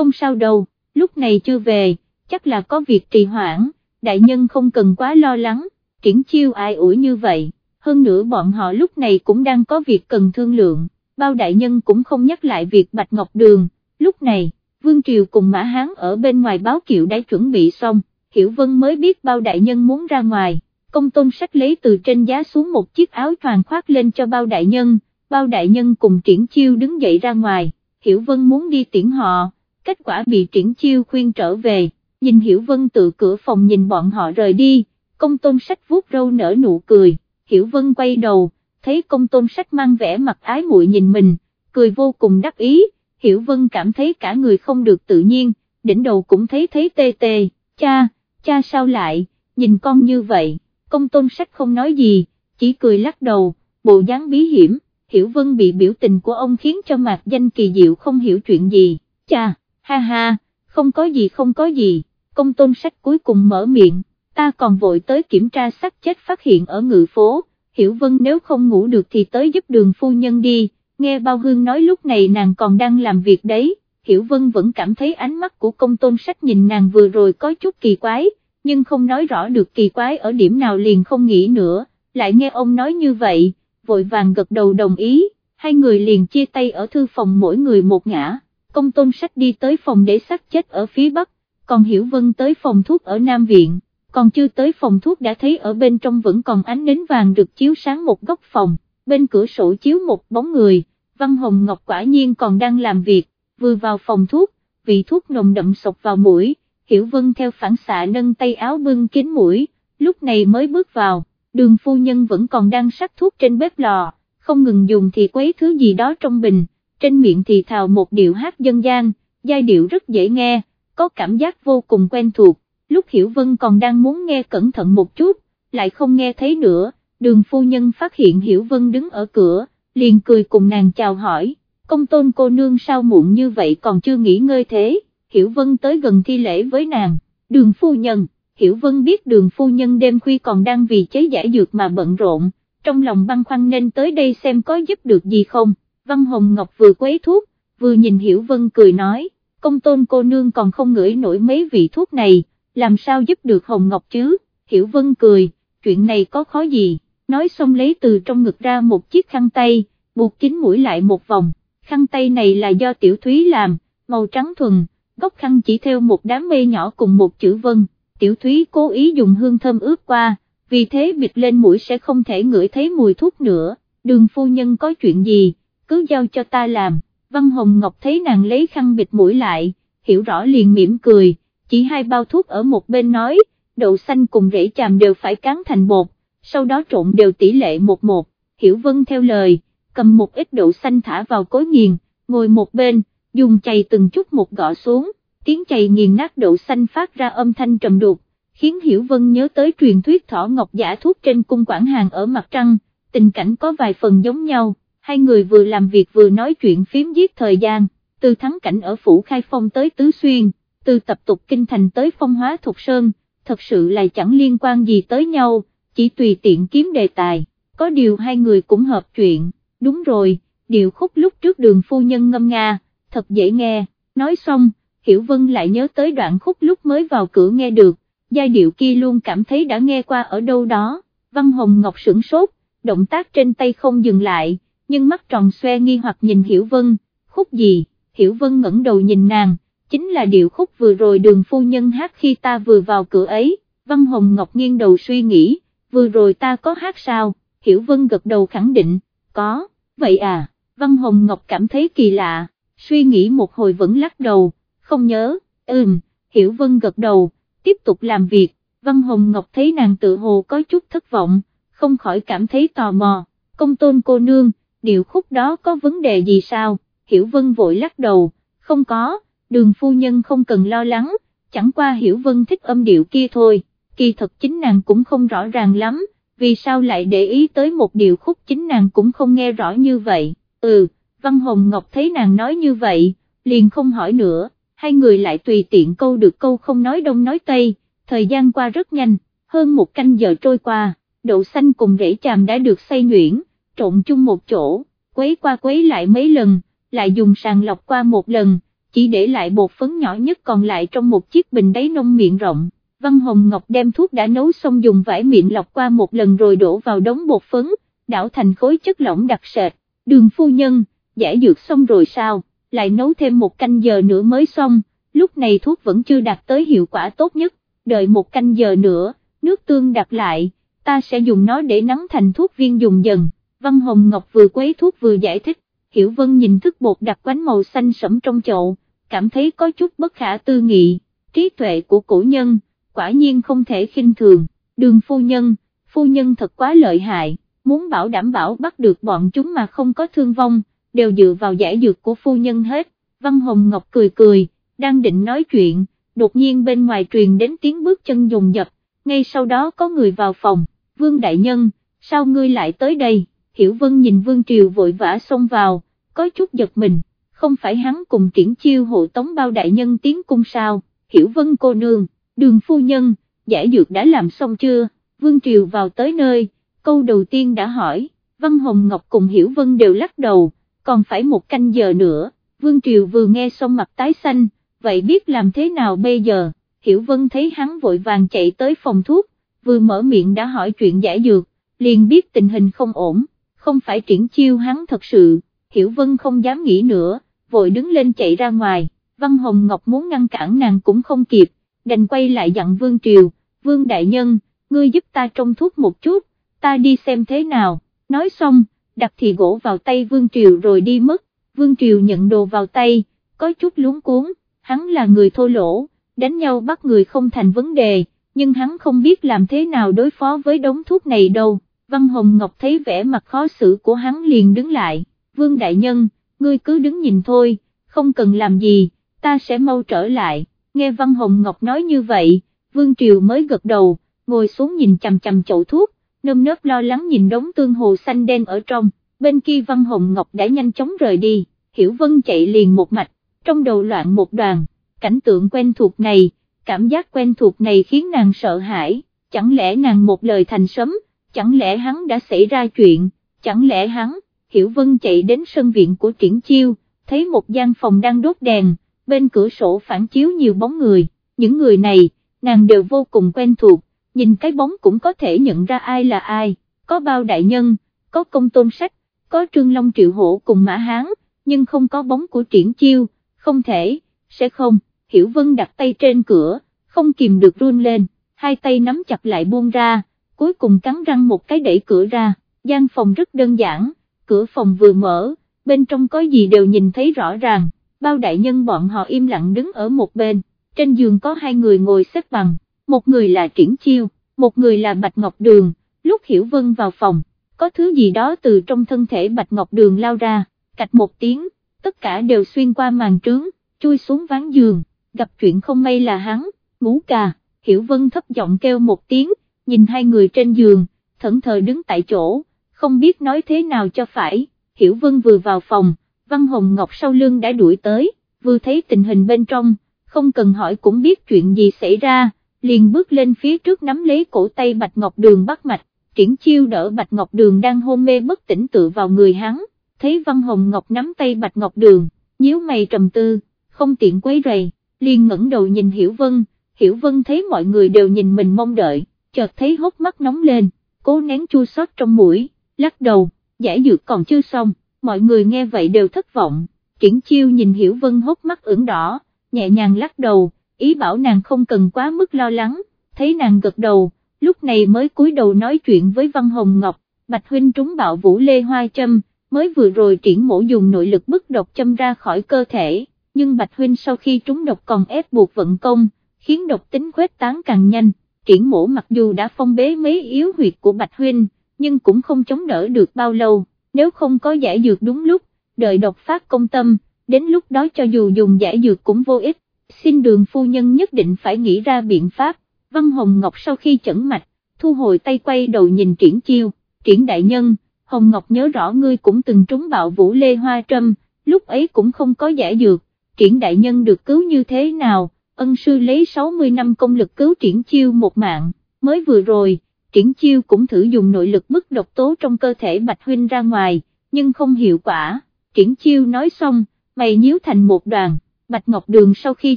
không sao đâu, lúc này chưa về, chắc là có việc trì hoãn, đại nhân không cần quá lo lắng, triển chiêu ai ủi như vậy, hơn nữa bọn họ lúc này cũng đang có việc cần thương lượng, bao đại nhân cũng không nhắc lại việc Bạch Ngọc Đường, lúc này, Vương Triều cùng Mã Hán ở bên ngoài báo kiệu đã chuẩn bị xong, Hiểu Vân mới biết bao đại nhân muốn ra ngoài, công tôn sách lấy từ trên giá xuống một chiếc áo choàng khoác lên cho bao đại nhân, bao đại nhân cùng triển chiêu đứng dậy ra ngoài, Hiểu Vân muốn đi tiễn họ, kết quả bị triển chiêu khuyên trở về, nhìn Hiểu Vân tự cửa phòng nhìn bọn họ rời đi, công tôn sách vuốt râu nở nụ cười, Hiểu Vân quay đầu, thấy công tôn sách mang vẻ mặt ái muội nhìn mình, cười vô cùng đắc ý, Hiểu Vân cảm thấy cả người không được tự nhiên, đỉnh đầu cũng thấy thấy tê tê, cha, cha sao lại, nhìn con như vậy, công tôn sách không nói gì, chỉ cười lắc đầu, bộ dáng bí hiểm, Hiểu Vân bị biểu tình của ông khiến cho mạc danh kỳ diệu không hiểu chuyện gì, cha, ha ha, không có gì không có gì, công tôn sách cuối cùng mở miệng, ta còn vội tới kiểm tra xác chết phát hiện ở ngự phố, Hiểu Vân nếu không ngủ được thì tới giúp đường phu nhân đi, nghe bao hương nói lúc này nàng còn đang làm việc đấy, Hiểu Vân vẫn cảm thấy ánh mắt của công tôn sách nhìn nàng vừa rồi có chút kỳ quái, nhưng không nói rõ được kỳ quái ở điểm nào liền không nghĩ nữa, lại nghe ông nói như vậy, vội vàng gật đầu đồng ý, hai người liền chia tay ở thư phòng mỗi người một ngã, công tôn sách đi tới phòng để xác chết ở phía bắc, còn Hiểu Vân tới phòng thuốc ở Nam Viện, còn chưa tới phòng thuốc đã thấy ở bên trong vẫn còn ánh nến vàng rực chiếu sáng một góc phòng, bên cửa sổ chiếu một bóng người, Văn Hồng Ngọc quả nhiên còn đang làm việc, vừa vào phòng thuốc, vị thuốc nồng đậm sộc vào mũi, Hiểu Vân theo phản xạ nâng tay áo bưng kín mũi, lúc này mới bước vào, đường phu nhân vẫn còn đang sắc thuốc trên bếp lò, không ngừng dùng thì quấy thứ gì đó trong bình, trên miệng thì thào một điệu hát dân gian, giai điệu rất dễ nghe, có cảm giác vô cùng quen thuộc, lúc Hiểu Vân còn đang muốn nghe cẩn thận một chút, lại không nghe thấy nữa, đường phu nhân phát hiện Hiểu Vân đứng ở cửa, liền cười cùng nàng chào hỏi, công tôn cô nương sao muộn như vậy còn chưa nghỉ ngơi thế, Hiểu Vân tới gần thi lễ với nàng, đường phu nhân, Hiểu Vân biết đường phu nhân đêm khuya còn đang vì chế giải dược mà bận rộn, trong lòng băn khoăn nên tới đây xem có giúp được gì không, Văn Hồng Ngọc vừa quấy thuốc, vừa nhìn Hiểu Vân cười nói, công tôn cô nương còn không ngửi nổi mấy vị thuốc này, làm sao giúp được Hồng Ngọc chứ, Hiểu Vân cười, chuyện này có khó gì, nói xong lấy từ trong ngực ra một chiếc khăn tay, buộc kín mũi lại một vòng, khăn tay này là do Tiểu Thúy làm, màu trắng thuần, góc khăn chỉ theo một đám mây nhỏ cùng một chữ vân, Tiểu Thúy cố ý dùng hương thơm ướt qua, vì thế bịt lên mũi sẽ không thể ngửi thấy mùi thuốc nữa, đường phu nhân có chuyện gì, cứ giao cho ta làm, Văn Hồng Ngọc thấy nàng lấy khăn bịt mũi lại, hiểu rõ liền mỉm cười, chỉ hai bao thuốc ở một bên nói, đậu xanh cùng rễ chàm đều phải cán thành bột, sau đó trộn đều tỷ lệ một một, hiểu vân theo lời, cầm một ít đậu xanh thả vào cối nghiền, ngồi một bên, dùng chày từng chút một gõ xuống, tiếng chày nghiền nát đậu xanh phát ra âm thanh trầm đục, khiến Hiểu Vân nhớ tới truyền thuyết thỏ ngọc giả thuốc trên cung quản hàng ở mặt trăng, tình cảnh có vài phần giống nhau, hai người vừa làm việc vừa nói chuyện phím giết thời gian, từ thắng cảnh ở Phủ Khai Phong tới Tứ Xuyên, từ tập tục kinh thành tới phong hóa Thục Sơn, thật sự là chẳng liên quan gì tới nhau, chỉ tùy tiện kiếm đề tài, có điều hai người cũng hợp chuyện, đúng rồi, điệu khúc lúc trước đường phu nhân ngâm nga, thật dễ nghe, nói xong, Hiểu Vân lại nhớ tới đoạn khúc lúc mới vào cửa nghe được, giai điệu kia luôn cảm thấy đã nghe qua ở đâu đó, Văn Hồng Ngọc sửng sốt, động tác trên tay không dừng lại, nhưng mắt tròn xoe nghi hoặc nhìn Hiểu Vân, khúc gì, Hiểu Vân ngẩng đầu nhìn nàng, chính là điệu khúc vừa rồi đường phu nhân hát khi ta vừa vào cửa ấy, Văn Hồng Ngọc nghiêng đầu suy nghĩ, vừa rồi ta có hát sao, Hiểu Vân gật đầu khẳng định, có, vậy à, Văn Hồng Ngọc cảm thấy kỳ lạ, suy nghĩ một hồi vẫn lắc đầu, không nhớ, ừm, Hiểu Vân gật đầu, tiếp tục làm việc, Văn Hồng Ngọc thấy nàng tự hồ có chút thất vọng, không khỏi cảm thấy tò mò, công tôn cô nương, điệu khúc đó có vấn đề gì sao, Hiểu Vân vội lắc đầu, không có, đường phu nhân không cần lo lắng, chẳng qua Hiểu Vân thích âm điệu kia thôi, kỳ thật chính nàng cũng không rõ ràng lắm, vì sao lại để ý tới một điệu khúc chính nàng cũng không nghe rõ như vậy, ừ, Văn Hồng Ngọc thấy nàng nói như vậy, liền không hỏi nữa, hai người lại tùy tiện câu được câu không nói đông nói tây, thời gian qua rất nhanh, hơn một canh giờ trôi qua, đậu xanh cùng rễ chàm đã được xay nhuyễn, trộn chung một chỗ, quấy qua quấy lại mấy lần, lại dùng sàng lọc qua một lần, chỉ để lại bột phấn nhỏ nhất còn lại trong một chiếc bình đáy nông miệng rộng. Văn Hồng Ngọc đem thuốc đã nấu xong dùng vải miệng lọc qua một lần rồi đổ vào đống bột phấn, đảo thành khối chất lỏng đặc sệt, đường phu nhân, giải dược xong rồi sao, lại nấu thêm một canh giờ nữa mới xong, lúc này thuốc vẫn chưa đạt tới hiệu quả tốt nhất, đợi một canh giờ nữa, nước tương đặt lại, ta sẽ dùng nó để nắng thành thuốc viên dùng dần, Văn Hồng Ngọc vừa quấy thuốc vừa giải thích, Hiểu Vân nhìn thức bột đặc quánh màu xanh sẫm trong chậu, cảm thấy có chút bất khả tư nghị, trí tuệ của cổ nhân, quả nhiên không thể khinh thường, đường phu nhân, phu nhân thật quá lợi hại, muốn bảo đảm bảo bắt được bọn chúng mà không có thương vong, đều dựa vào giải dược của phu nhân hết, Văn Hồng Ngọc cười cười, đang định nói chuyện, đột nhiên bên ngoài truyền đến tiếng bước chân dồn dập, ngay sau đó có người vào phòng, Vương Đại Nhân, sao ngươi lại tới đây? Hiểu Vân nhìn Vương Triều vội vã xông vào, có chút giật mình, không phải hắn cùng triển chiêu hộ tống bao đại nhân tiến cung sao, Hiểu Vân cô nương, đường phu nhân, giải dược đã làm xong chưa, Vương Triều vào tới nơi, câu đầu tiên đã hỏi, Văn Hồng Ngọc cùng Hiểu Vân đều lắc đầu, còn phải một canh giờ nữa, Vương Triều vừa nghe xong mặt tái xanh, vậy biết làm thế nào bây giờ, Hiểu Vân thấy hắn vội vàng chạy tới phòng thuốc, vừa mở miệng đã hỏi chuyện giải dược, liền biết tình hình không ổn, không phải triển chiêu hắn thật sự, Hiểu Vân không dám nghĩ nữa, vội đứng lên chạy ra ngoài, Văn Hồng Ngọc muốn ngăn cản nàng cũng không kịp, đành quay lại dặn Vương Triều, Vương Đại Nhân, ngươi giúp ta trông thuốc một chút, ta đi xem thế nào, nói xong, đặt thì gỗ vào tay Vương Triều rồi đi mất, Vương Triều nhận đồ vào tay, có chút luống cuốn, hắn là người thô lỗ, đánh nhau bắt người không thành vấn đề, nhưng hắn không biết làm thế nào đối phó với đống thuốc này đâu, Văn Hồng Ngọc thấy vẻ mặt khó xử của hắn liền đứng lại, Vương Đại Nhân, ngươi cứ đứng nhìn thôi, không cần làm gì, ta sẽ mau trở lại, nghe Văn Hồng Ngọc nói như vậy, Vương Triều mới gật đầu, ngồi xuống nhìn chầm chầm chậu thuốc, nơm nớp lo lắng nhìn đống tương hồ xanh đen ở trong, bên kia Văn Hồng Ngọc đã nhanh chóng rời đi, Hiểu Vân chạy liền một mạch, trong đầu loạn một đoàn, cảnh tượng quen thuộc này, cảm giác quen thuộc này khiến nàng sợ hãi, chẳng lẽ nàng một lời thành sấm, chẳng lẽ hắn đã xảy ra chuyện, chẳng lẽ hắn, Hiểu Vân chạy đến sân viện của Triển Chiêu, thấy một gian phòng đang đốt đèn, bên cửa sổ phản chiếu nhiều bóng người, những người này, nàng đều vô cùng quen thuộc, nhìn cái bóng cũng có thể nhận ra ai là ai, có bao đại nhân, có công tôn sách, có trương long triệu hổ cùng mã hán, nhưng không có bóng của triển chiêu, không thể, sẽ không, hiểu vân đặt tay trên cửa, không kìm được run lên, hai tay nắm chặt lại buông ra, cuối cùng cắn răng một cái đẩy cửa ra, gian phòng rất đơn giản, cửa phòng vừa mở, bên trong có gì đều nhìn thấy rõ ràng, bao đại nhân bọn họ im lặng đứng ở một bên, trên giường có hai người ngồi xếp bằng, một người là Triển Chiêu, một người là Bạch Ngọc Đường, lúc Hiểu Vân vào phòng, có thứ gì đó từ trong thân thể Bạch Ngọc Đường lao ra, cạch một tiếng, tất cả đều xuyên qua màn trướng, chui xuống ván giường, gặp chuyện không may là hắn, ngủ cà, Hiểu Vân thấp giọng kêu một tiếng, nhìn hai người trên giường, thẫn thờ đứng tại chỗ, không biết nói thế nào cho phải, Hiểu Vân vừa vào phòng, Văn Hồng Ngọc sau lưng đã đuổi tới, vừa thấy tình hình bên trong, không cần hỏi cũng biết chuyện gì xảy ra, liền bước lên phía trước nắm lấy cổ tay Bạch Ngọc Đường bắt mạch, triển chiêu đỡ Bạch Ngọc Đường đang hôn mê bất tỉnh tự vào người hắn, thấy Văn Hồng Ngọc nắm tay Bạch Ngọc Đường, nhíu mày trầm tư, không tiện quấy rầy, liền ngẩng đầu nhìn Hiểu Vân, Hiểu Vân thấy mọi người đều nhìn mình mong đợi, chợt thấy hốc mắt nóng lên, cố nén chua xót trong mũi, lắc đầu, giải dược còn chưa xong, mọi người nghe vậy đều thất vọng, triển chiêu nhìn Hiểu Vân hốc mắt ửng đỏ, nhẹ nhàng lắc đầu, ý bảo nàng không cần quá mức lo lắng, thấy nàng gật đầu, lúc này mới cúi đầu nói chuyện với Văn Hồng Ngọc, Bạch Huynh trúng bạo vũ lê hoa châm, mới vừa rồi triển mổ dùng nội lực bức độc châm ra khỏi cơ thể, nhưng Bạch Huynh sau khi trúng độc còn ép buộc vận công, khiến độc tính khuếch tán càng nhanh, triển mổ mặc dù đã phong bế mấy yếu huyệt của Bạch Huynh, nhưng cũng không chống đỡ được bao lâu, nếu không có giải dược đúng lúc, đợi độc phát công tâm, đến lúc đó cho dù dùng giải dược cũng vô ích, xin đường phu nhân nhất định phải nghĩ ra biện pháp, Văn Hồng Ngọc sau khi chẩn mạch, thu hồi tay quay đầu nhìn triển chiêu, triển đại nhân, Hồng Ngọc nhớ rõ ngươi cũng từng trúng bạo vũ lê hoa trâm, lúc ấy cũng không có giải dược, triển đại nhân được cứu như thế nào, ân sư lấy 60 năm công lực cứu triển chiêu một mạng, mới vừa rồi, triển chiêu cũng thử dùng nội lực bức độc tố trong cơ thể Bạch Huynh ra ngoài, nhưng không hiệu quả, triển chiêu nói xong, mày nhíu thành một đoàn, Bạch Ngọc Đường sau khi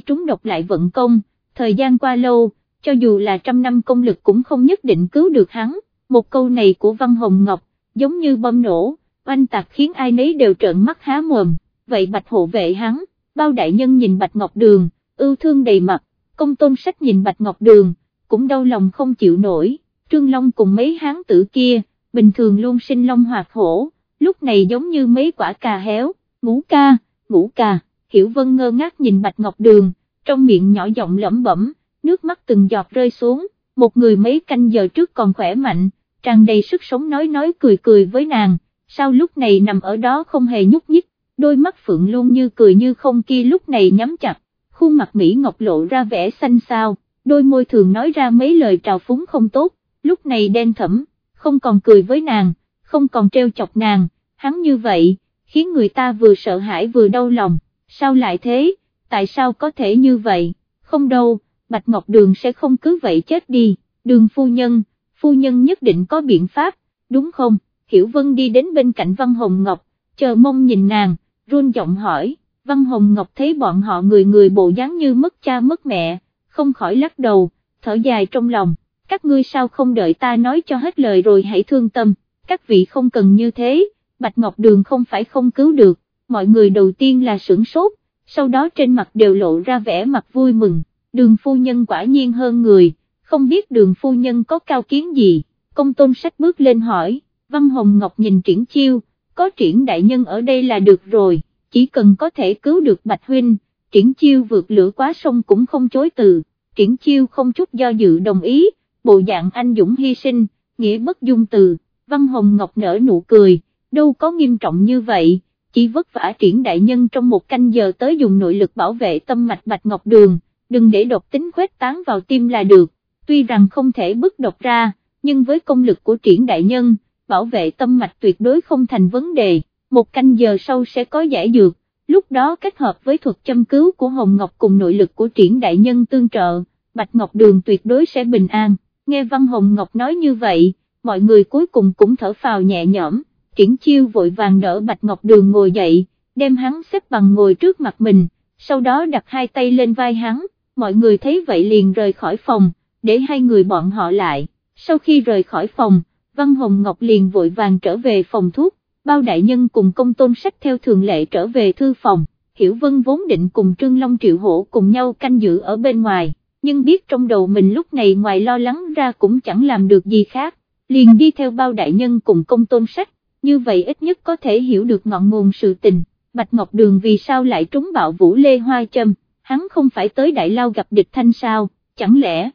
trúng độc lại vận công, thời gian qua lâu, cho dù là trăm năm công lực cũng không nhất định cứu được hắn, một câu này của Văn Hồng Ngọc, giống như bom nổ, oanh tạc khiến ai nấy đều trợn mắt há mồm, vậy Bạch hộ vệ hắn, bao đại nhân nhìn Bạch Ngọc Đường, ưu thương đầy mặt, công tôn sách nhìn Bạch Ngọc Đường, cũng đau lòng không chịu nổi, Trương Long cùng mấy hán tử kia, bình thường luôn sinh long hoạt hổ, lúc này giống như mấy quả cà héo, ngũ ca, ngũ ca, Hiểu Vân ngơ ngác nhìn Bạch Ngọc Đường, trong miệng nhỏ giọng lẩm bẩm, nước mắt từng giọt rơi xuống, một người mấy canh giờ trước còn khỏe mạnh, tràn đầy sức sống nói nói cười cười với nàng, sao lúc này nằm ở đó không hề nhúc nhích, đôi mắt phượng luôn như cười như không kia lúc này nhắm chặt, khuôn mặt Mỹ Ngọc lộ ra vẻ xanh xao, đôi môi thường nói ra mấy lời trào phúng không tốt, lúc này đen thẫm, không còn cười với nàng, không còn treo chọc nàng, hắn như vậy, khiến người ta vừa sợ hãi vừa đau lòng, sao lại thế, tại sao có thể như vậy, không đâu, Bạch Ngọc Đường sẽ không cứ vậy chết đi, đường phu nhân, phu nhân nhất định có biện pháp, đúng không, Hiểu Vân đi đến bên cạnh Văn Hồng Ngọc, chờ mong nhìn nàng, run giọng hỏi, Văn Hồng Ngọc thấy bọn họ người người bộ dáng như mất cha mất mẹ, không khỏi lắc đầu, thở dài trong lòng, các ngươi sao không đợi ta nói cho hết lời rồi hãy thương tâm, các vị không cần như thế, Bạch Ngọc Đường không phải không cứu được, mọi người đầu tiên là sửng sốt, sau đó trên mặt đều lộ ra vẻ mặt vui mừng, đường phu nhân quả nhiên hơn người, không biết đường phu nhân có cao kiến gì, công tôn sách bước lên hỏi, Văn Hồng Ngọc nhìn triển chiêu, có triển đại nhân ở đây là được rồi, chỉ cần có thể cứu được Bạch Huynh, triển chiêu vượt lửa quá sông cũng không chối từ, triển chiêu không chút do dự đồng ý, bộ dạng anh dũng hy sinh, nghĩa bất dung từ, Văn Hồng Ngọc nở nụ cười, đâu có nghiêm trọng như vậy, chỉ vất vả triển đại nhân trong một canh giờ tới dùng nội lực bảo vệ tâm mạch Bạch Ngọc Đường, đừng để độc tính khuếch tán vào tim là được, tuy rằng không thể bức độc ra, nhưng với công lực của triển đại nhân, bảo vệ tâm mạch tuyệt đối không thành vấn đề, một canh giờ sau sẽ có giải dược, lúc đó kết hợp với thuật châm cứu của Hồng Ngọc cùng nội lực của triển đại nhân tương trợ, Bạch Ngọc Đường tuyệt đối sẽ bình an, nghe Văn Hồng Ngọc nói như vậy, mọi người cuối cùng cũng thở phào nhẹ nhõm, triển chiêu vội vàng đỡ Bạch Ngọc Đường ngồi dậy, đem hắn xếp bằng ngồi trước mặt mình, sau đó đặt hai tay lên vai hắn, mọi người thấy vậy liền rời khỏi phòng, để hai người bọn họ lại, sau khi rời khỏi phòng, Văn Hồng Ngọc liền vội vàng trở về phòng thuốc, bao đại nhân cùng công tôn sách theo thường lệ trở về thư phòng, Hiểu Vân vốn định cùng Trương Long Triệu Hổ cùng nhau canh giữ ở bên ngoài, nhưng biết trong đầu mình lúc này ngoài lo lắng ra cũng chẳng làm được gì khác, liền đi theo bao đại nhân cùng công tôn sách, như vậy ít nhất có thể hiểu được ngọn nguồn sự tình, Bạch Ngọc Đường vì sao lại trúng bạo vũ Lê Hoa Trâm, hắn không phải tới Đại Lao gặp địch thanh sao, chẳng lẽ?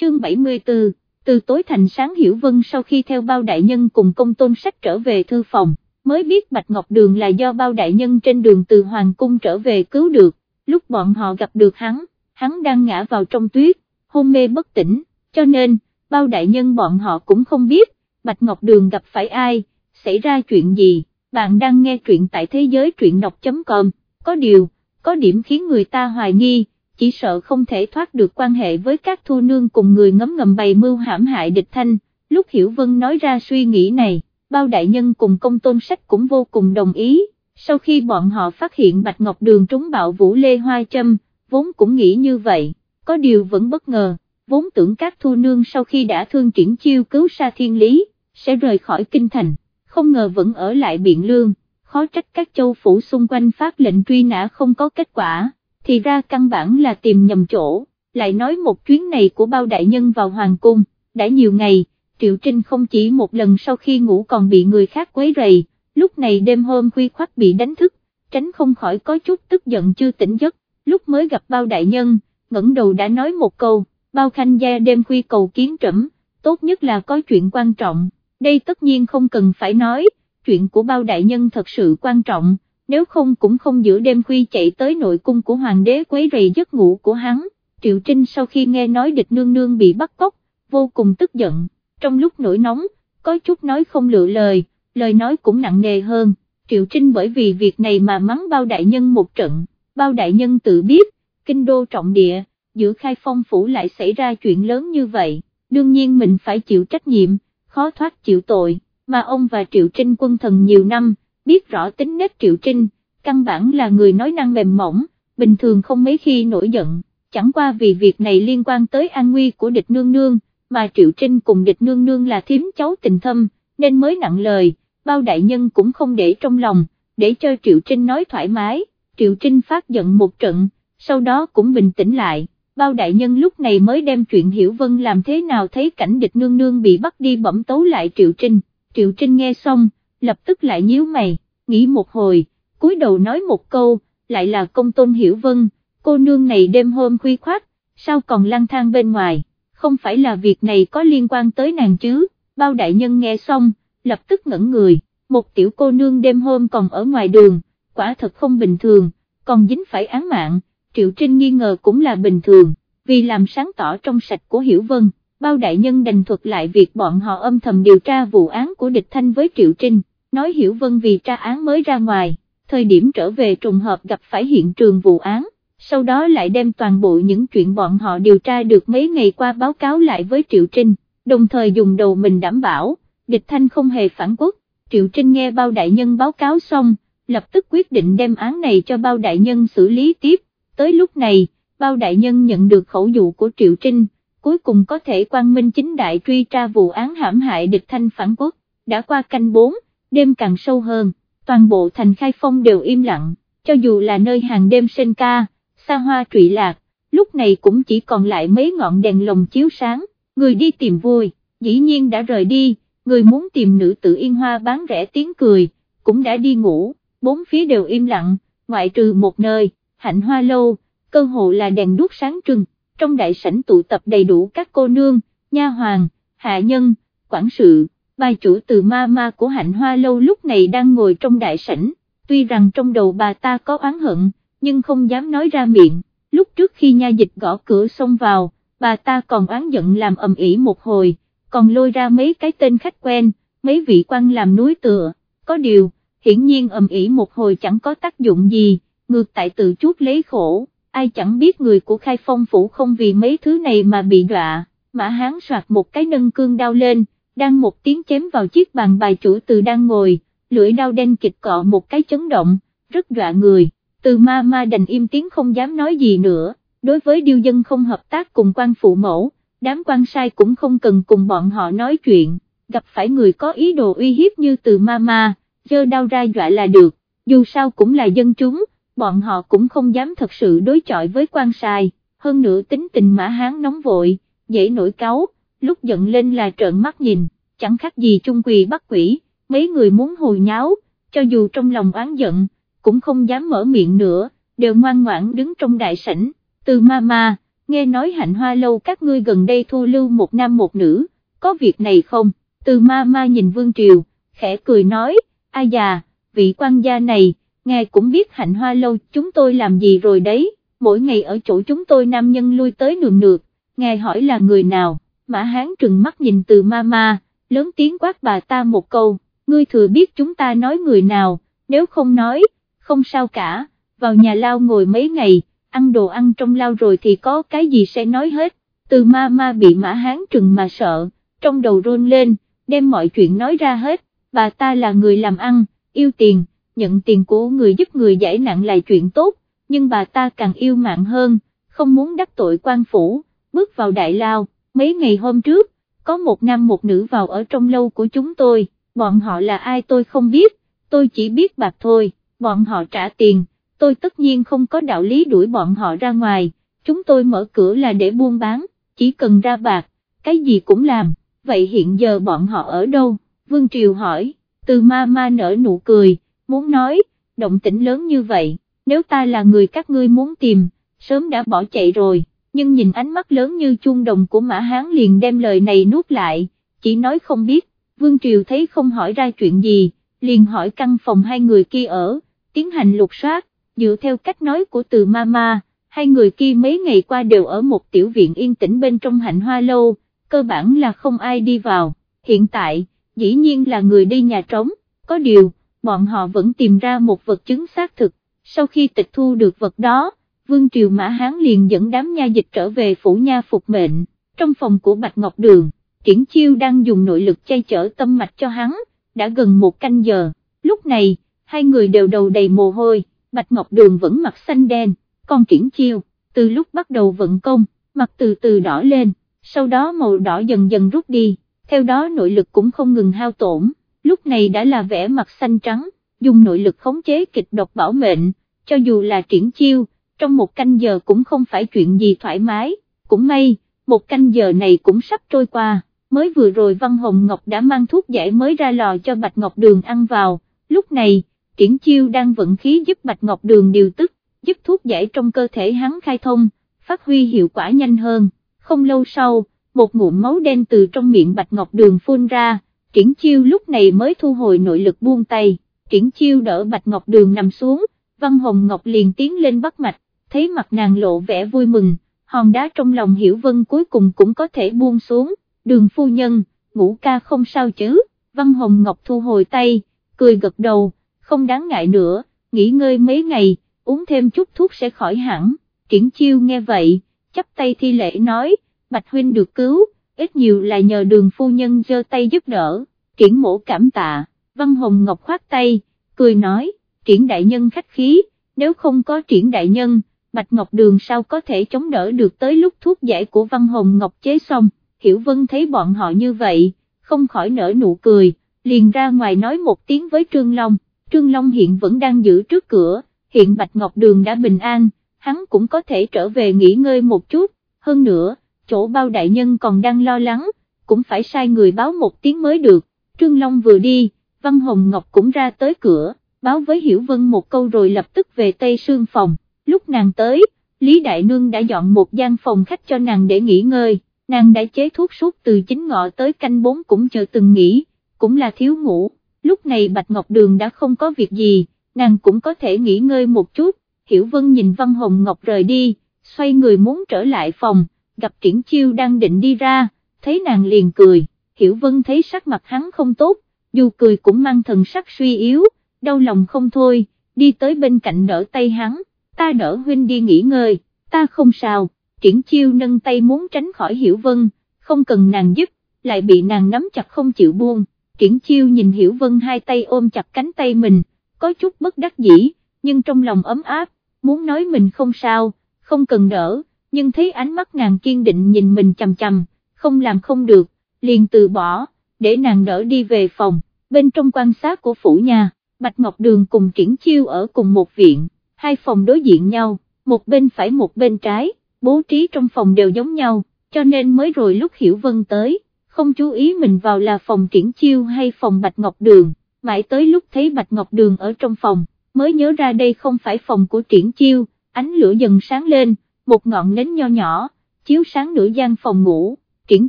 Chương 74 từ tối thành sáng Hiểu Vân sau khi theo bao đại nhân cùng công tôn sách trở về thư phòng, mới biết Bạch Ngọc Đường là do bao đại nhân trên đường từ Hoàng Cung trở về cứu được, lúc bọn họ gặp được hắn, hắn đang ngã vào trong tuyết, hôn mê bất tỉnh, cho nên, bao đại nhân bọn họ cũng không biết, Bạch Ngọc Đường gặp phải ai, xảy ra chuyện gì, bạn đang nghe truyện tại thế giới truyện đọc.com, có điều, có điểm khiến người ta hoài nghi, chỉ sợ không thể thoát được quan hệ với các thu nương cùng người ngấm ngầm bày mưu hãm hại địch thanh, lúc Hiểu Vân nói ra suy nghĩ này, bao đại nhân cùng công tôn sách cũng vô cùng đồng ý, sau khi bọn họ phát hiện Bạch Ngọc Đường trúng bạo vũ Lê Hoa châm vốn cũng nghĩ như vậy, có điều vẫn bất ngờ, vốn tưởng các thu nương sau khi đã thương triển chiêu cứu sa thiên lý, sẽ rời khỏi kinh thành, không ngờ vẫn ở lại biện lương, khó trách các châu phủ xung quanh phát lệnh truy nã không có kết quả thì ra căn bản là tìm nhầm chỗ, lại nói một chuyến này của bao đại nhân vào hoàng cung, đã nhiều ngày, Triệu Trinh không chỉ một lần sau khi ngủ còn bị người khác quấy rầy, lúc này đêm hôm khuya khoắt bị đánh thức, tránh không khỏi có chút tức giận chưa tỉnh giấc, lúc mới gặp bao đại nhân, ngẩng đầu đã nói một câu, bao khanh gia đêm khuya cầu kiến trẫm, tốt nhất là có chuyện quan trọng, đây tất nhiên không cần phải nói, chuyện của bao đại nhân thật sự quan trọng nếu không cũng không giữa đêm khuya chạy tới nội cung của hoàng đế quấy rầy giấc ngủ của hắn, Triệu Trinh sau khi nghe nói địch nương nương bị bắt cóc, vô cùng tức giận, trong lúc nổi nóng, có chút nói không lựa lời, lời nói cũng nặng nề hơn, Triệu Trinh bởi vì việc này mà mắng bao đại nhân một trận, bao đại nhân tự biết, kinh đô trọng địa, giữa khai phong phủ lại xảy ra chuyện lớn như vậy, đương nhiên mình phải chịu trách nhiệm, khó thoát chịu tội, mà ông và Triệu Trinh quân thần nhiều năm, biết rõ tính nết Triệu Trinh, căn bản là người nói năng mềm mỏng, bình thường không mấy khi nổi giận, chẳng qua vì việc này liên quan tới an nguy của địch nương nương, mà Triệu Trinh cùng địch nương nương là thím cháu tình thâm, nên mới nặng lời, bao đại nhân cũng không để trong lòng, để cho Triệu Trinh nói thoải mái, Triệu Trinh phát giận một trận, sau đó cũng bình tĩnh lại, bao đại nhân lúc này mới đem chuyện Hiểu Vân làm thế nào thấy cảnh địch nương nương bị bắt đi bẩm tấu lại Triệu Trinh, Triệu Trinh nghe xong, lập tức lại nhíu mày, nghĩ một hồi, cúi đầu nói một câu, lại là công tôn hiểu vân, cô nương này đêm hôm khuy khoát, sao còn lang thang bên ngoài, không phải là việc này có liên quan tới nàng chứ, bao đại nhân nghe xong, lập tức ngẩn người, một tiểu cô nương đêm hôm còn ở ngoài đường, quả thật không bình thường, còn dính phải án mạng, Triệu Trinh nghi ngờ cũng là bình thường, vì làm sáng tỏ trong sạch của Hiểu Vân, bao đại nhân đành thuật lại việc bọn họ âm thầm điều tra vụ án của địch thanh với Triệu Trinh, nói Hiểu Vân vì tra án mới ra ngoài, thời điểm trở về trùng hợp gặp phải hiện trường vụ án, sau đó lại đem toàn bộ những chuyện bọn họ điều tra được mấy ngày qua báo cáo lại với Triệu Trinh, đồng thời dùng đầu mình đảm bảo, địch thanh không hề phản quốc, Triệu Trinh nghe bao đại nhân báo cáo xong, lập tức quyết định đem án này cho bao đại nhân xử lý tiếp, tới lúc này, bao đại nhân nhận được khẩu dụ của Triệu Trinh, cuối cùng có thể quang minh chính đại truy tra vụ án hãm hại địch thanh phản quốc, đã qua canh 4, đêm càng sâu hơn, toàn bộ thành khai phong đều im lặng, cho dù là nơi hàng đêm sinh ca, xa hoa trụy lạc, lúc này cũng chỉ còn lại mấy ngọn đèn lồng chiếu sáng, người đi tìm vui, dĩ nhiên đã rời đi, người muốn tìm nữ tử yên hoa bán rẻ tiếng cười, cũng đã đi ngủ, bốn phía đều im lặng, ngoại trừ một nơi, hạnh hoa lâu, cơ hồ là đèn đuốc sáng trưng, trong đại sảnh tụ tập đầy đủ các cô nương, nha hoàng, hạ nhân, quản sự, bà chủ từ ma ma của hạnh hoa lâu lúc này đang ngồi trong đại sảnh, tuy rằng trong đầu bà ta có oán hận, nhưng không dám nói ra miệng, lúc trước khi nha dịch gõ cửa xông vào, bà ta còn oán giận làm ầm ĩ một hồi, còn lôi ra mấy cái tên khách quen, mấy vị quan làm núi tựa, có điều, hiển nhiên ầm ĩ một hồi chẳng có tác dụng gì, ngược tại tự chuốt lấy khổ, ai chẳng biết người của khai phong phủ không vì mấy thứ này mà bị đọa, mã hán soạt một cái nâng cương đao lên, đang một tiếng chém vào chiếc bàn bài chủ từ đang ngồi, lưỡi đao đen kịch cọ một cái chấn động, rất dọa người, từ ma ma đành im tiếng không dám nói gì nữa, đối với điêu dân không hợp tác cùng quan phụ mẫu, đám quan sai cũng không cần cùng bọn họ nói chuyện, gặp phải người có ý đồ uy hiếp như từ ma ma, dơ đau ra dọa là được, dù sao cũng là dân chúng, bọn họ cũng không dám thật sự đối chọi với quan sai, hơn nữa tính tình mã hán nóng vội, dễ nổi cáu, lúc giận lên là trợn mắt nhìn, chẳng khác gì chung quỳ bắt quỷ, mấy người muốn hồi nháo, cho dù trong lòng oán giận, cũng không dám mở miệng nữa, đều ngoan ngoãn đứng trong đại sảnh, từ ma ma, nghe nói hạnh hoa lâu các ngươi gần đây thu lưu một nam một nữ, có việc này không, từ ma ma nhìn Vương Triều, khẽ cười nói, ai già, vị quan gia này, ngài cũng biết hạnh hoa lâu chúng tôi làm gì rồi đấy, mỗi ngày ở chỗ chúng tôi nam nhân lui tới nườm nượt, ngài hỏi là người nào, mã hán trừng mắt nhìn từ ma ma, lớn tiếng quát bà ta một câu, ngươi thừa biết chúng ta nói người nào, nếu không nói, không sao cả, vào nhà lao ngồi mấy ngày, ăn đồ ăn trong lao rồi thì có cái gì sẽ nói hết, từ ma ma bị mã hán trừng mà sợ, trong đầu rôn lên, đem mọi chuyện nói ra hết, bà ta là người làm ăn, yêu tiền, nhận tiền của người giúp người giải nạn là chuyện tốt, nhưng bà ta càng yêu mạng hơn, không muốn đắc tội quan phủ, bước vào đại lao, mấy ngày hôm trước, có một nam một nữ vào ở trong lâu của chúng tôi, bọn họ là ai tôi không biết, tôi chỉ biết bạc thôi, bọn họ trả tiền, tôi tất nhiên không có đạo lý đuổi bọn họ ra ngoài, chúng tôi mở cửa là để buôn bán, chỉ cần ra bạc, cái gì cũng làm, vậy hiện giờ bọn họ ở đâu, Vương Triều hỏi, từ ma ma nở nụ cười, muốn nói, động tĩnh lớn như vậy, nếu ta là người các ngươi muốn tìm, sớm đã bỏ chạy rồi, nhưng nhìn ánh mắt lớn như chuông đồng của Mã Hán liền đem lời này nuốt lại, chỉ nói không biết, Vương Triều thấy không hỏi ra chuyện gì, liền hỏi căn phòng hai người kia ở, tiến hành lục soát, dựa theo cách nói của từ Mama, hai người kia mấy ngày qua đều ở một tiểu viện yên tĩnh bên trong hạnh hoa lâu, cơ bản là không ai đi vào, hiện tại, dĩ nhiên là người đi nhà trống, có điều, bọn họ vẫn tìm ra một vật chứng xác thực, sau khi tịch thu được vật đó, Vương Triều Mã Hán liền dẫn đám nha dịch trở về phủ nha phục mệnh, trong phòng của Bạch Ngọc Đường, Triển Chiêu đang dùng nội lực chay chở tâm mạch cho hắn, đã gần một canh giờ, lúc này, hai người đều đầu đầy mồ hôi, Bạch Ngọc Đường vẫn mặt xanh đen, còn Triển Chiêu, từ lúc bắt đầu vận công, mặt từ từ đỏ lên, sau đó màu đỏ dần dần rút đi, theo đó nội lực cũng không ngừng hao tổn, lúc này đã là vẻ mặt xanh trắng, dùng nội lực khống chế kịch độc bảo mệnh, cho dù là triển chiêu, trong một canh giờ cũng không phải chuyện gì thoải mái, cũng may, một canh giờ này cũng sắp trôi qua, mới vừa rồi Văn Hồng Ngọc đã mang thuốc giải mới ra lò cho Bạch Ngọc Đường ăn vào, lúc này, triển chiêu đang vận khí giúp Bạch Ngọc Đường điều tức, giúp thuốc giải trong cơ thể hắn khai thông, phát huy hiệu quả nhanh hơn, không lâu sau, một ngụm máu đen từ trong miệng Bạch Ngọc Đường phun ra, triển chiêu lúc này mới thu hồi nội lực buông tay, triển chiêu đỡ Bạch Ngọc Đường nằm xuống, Văn Hồng Ngọc liền tiến lên bắt mạch, thấy mặt nàng lộ vẻ vui mừng, hòn đá trong lòng Hiểu Vân cuối cùng cũng có thể buông xuống, đường phu nhân, ngũ ca không sao chứ, Văn Hồng Ngọc thu hồi tay, cười gật đầu, không đáng ngại nữa, nghỉ ngơi mấy ngày, uống thêm chút thuốc sẽ khỏi hẳn, triển chiêu nghe vậy, chắp tay thi lễ nói, Bạch Huynh được cứu, ít nhiều là nhờ đường phu nhân giơ tay giúp đỡ, triển mổ cảm tạ, Văn Hồng Ngọc khoát tay, cười nói, triển đại nhân khách khí, nếu không có triển đại nhân, Bạch Ngọc Đường sao có thể chống đỡ được tới lúc thuốc giải của Văn Hồng Ngọc chế xong, Hiểu Vân thấy bọn họ như vậy, không khỏi nở nụ cười, liền ra ngoài nói một tiếng với Trương Long, Trương Long hiện vẫn đang giữ trước cửa, hiện Bạch Ngọc Đường đã bình an, hắn cũng có thể trở về nghỉ ngơi một chút, hơn nữa, chỗ bao đại nhân còn đang lo lắng, cũng phải sai người báo một tiếng mới được, Trương Long vừa đi, Văn Hồng Ngọc cũng ra tới cửa, báo với Hiểu Vân một câu rồi lập tức về Tây Sương phòng, lúc nàng tới, Lý Đại Nương đã dọn một gian phòng khách cho nàng để nghỉ ngơi, nàng đã chế thuốc suốt từ chính ngọ tới canh bốn cũng chờ từng nghỉ, cũng là thiếu ngủ, lúc này Bạch Ngọc Đường đã không có việc gì, nàng cũng có thể nghỉ ngơi một chút, Hiểu Vân nhìn Văn Hồng Ngọc rời đi, xoay người muốn trở lại phòng, gặp Triển Chiêu đang định đi ra, thấy nàng liền cười, Hiểu Vân thấy sắc mặt hắn không tốt, dù cười cũng mang thần sắc suy yếu, đau lòng không thôi, đi tới bên cạnh đỡ tay hắn, ta nở huynh đi nghỉ ngơi, ta không sao, Triển Chiêu nâng tay muốn tránh khỏi Hiểu Vân, không cần nàng giúp, lại bị nàng nắm chặt không chịu buông, Triển Chiêu nhìn Hiểu Vân hai tay ôm chặt cánh tay mình, có chút bất đắc dĩ, nhưng trong lòng ấm áp, muốn nói mình không sao, không cần đỡ, nhưng thấy ánh mắt nàng kiên định nhìn mình chầm chầm, không làm không được, liền từ bỏ, để nàng đỡ đi về phòng, bên trong quan sát của phủ nhà, Bạch Ngọc Đường cùng Triển Chiêu ở cùng một viện, hai phòng đối diện nhau, một bên phải một bên trái, bố trí trong phòng đều giống nhau, cho nên mới rồi lúc Hiểu Vân tới, không chú ý mình vào là phòng Triển Chiêu hay phòng Bạch Ngọc Đường, mãi tới lúc thấy Bạch Ngọc Đường ở trong phòng, mới nhớ ra đây không phải phòng của Triển Chiêu, ánh lửa dần sáng lên, một ngọn nến nho nhỏ, chiếu sáng nửa gian phòng ngủ, Triển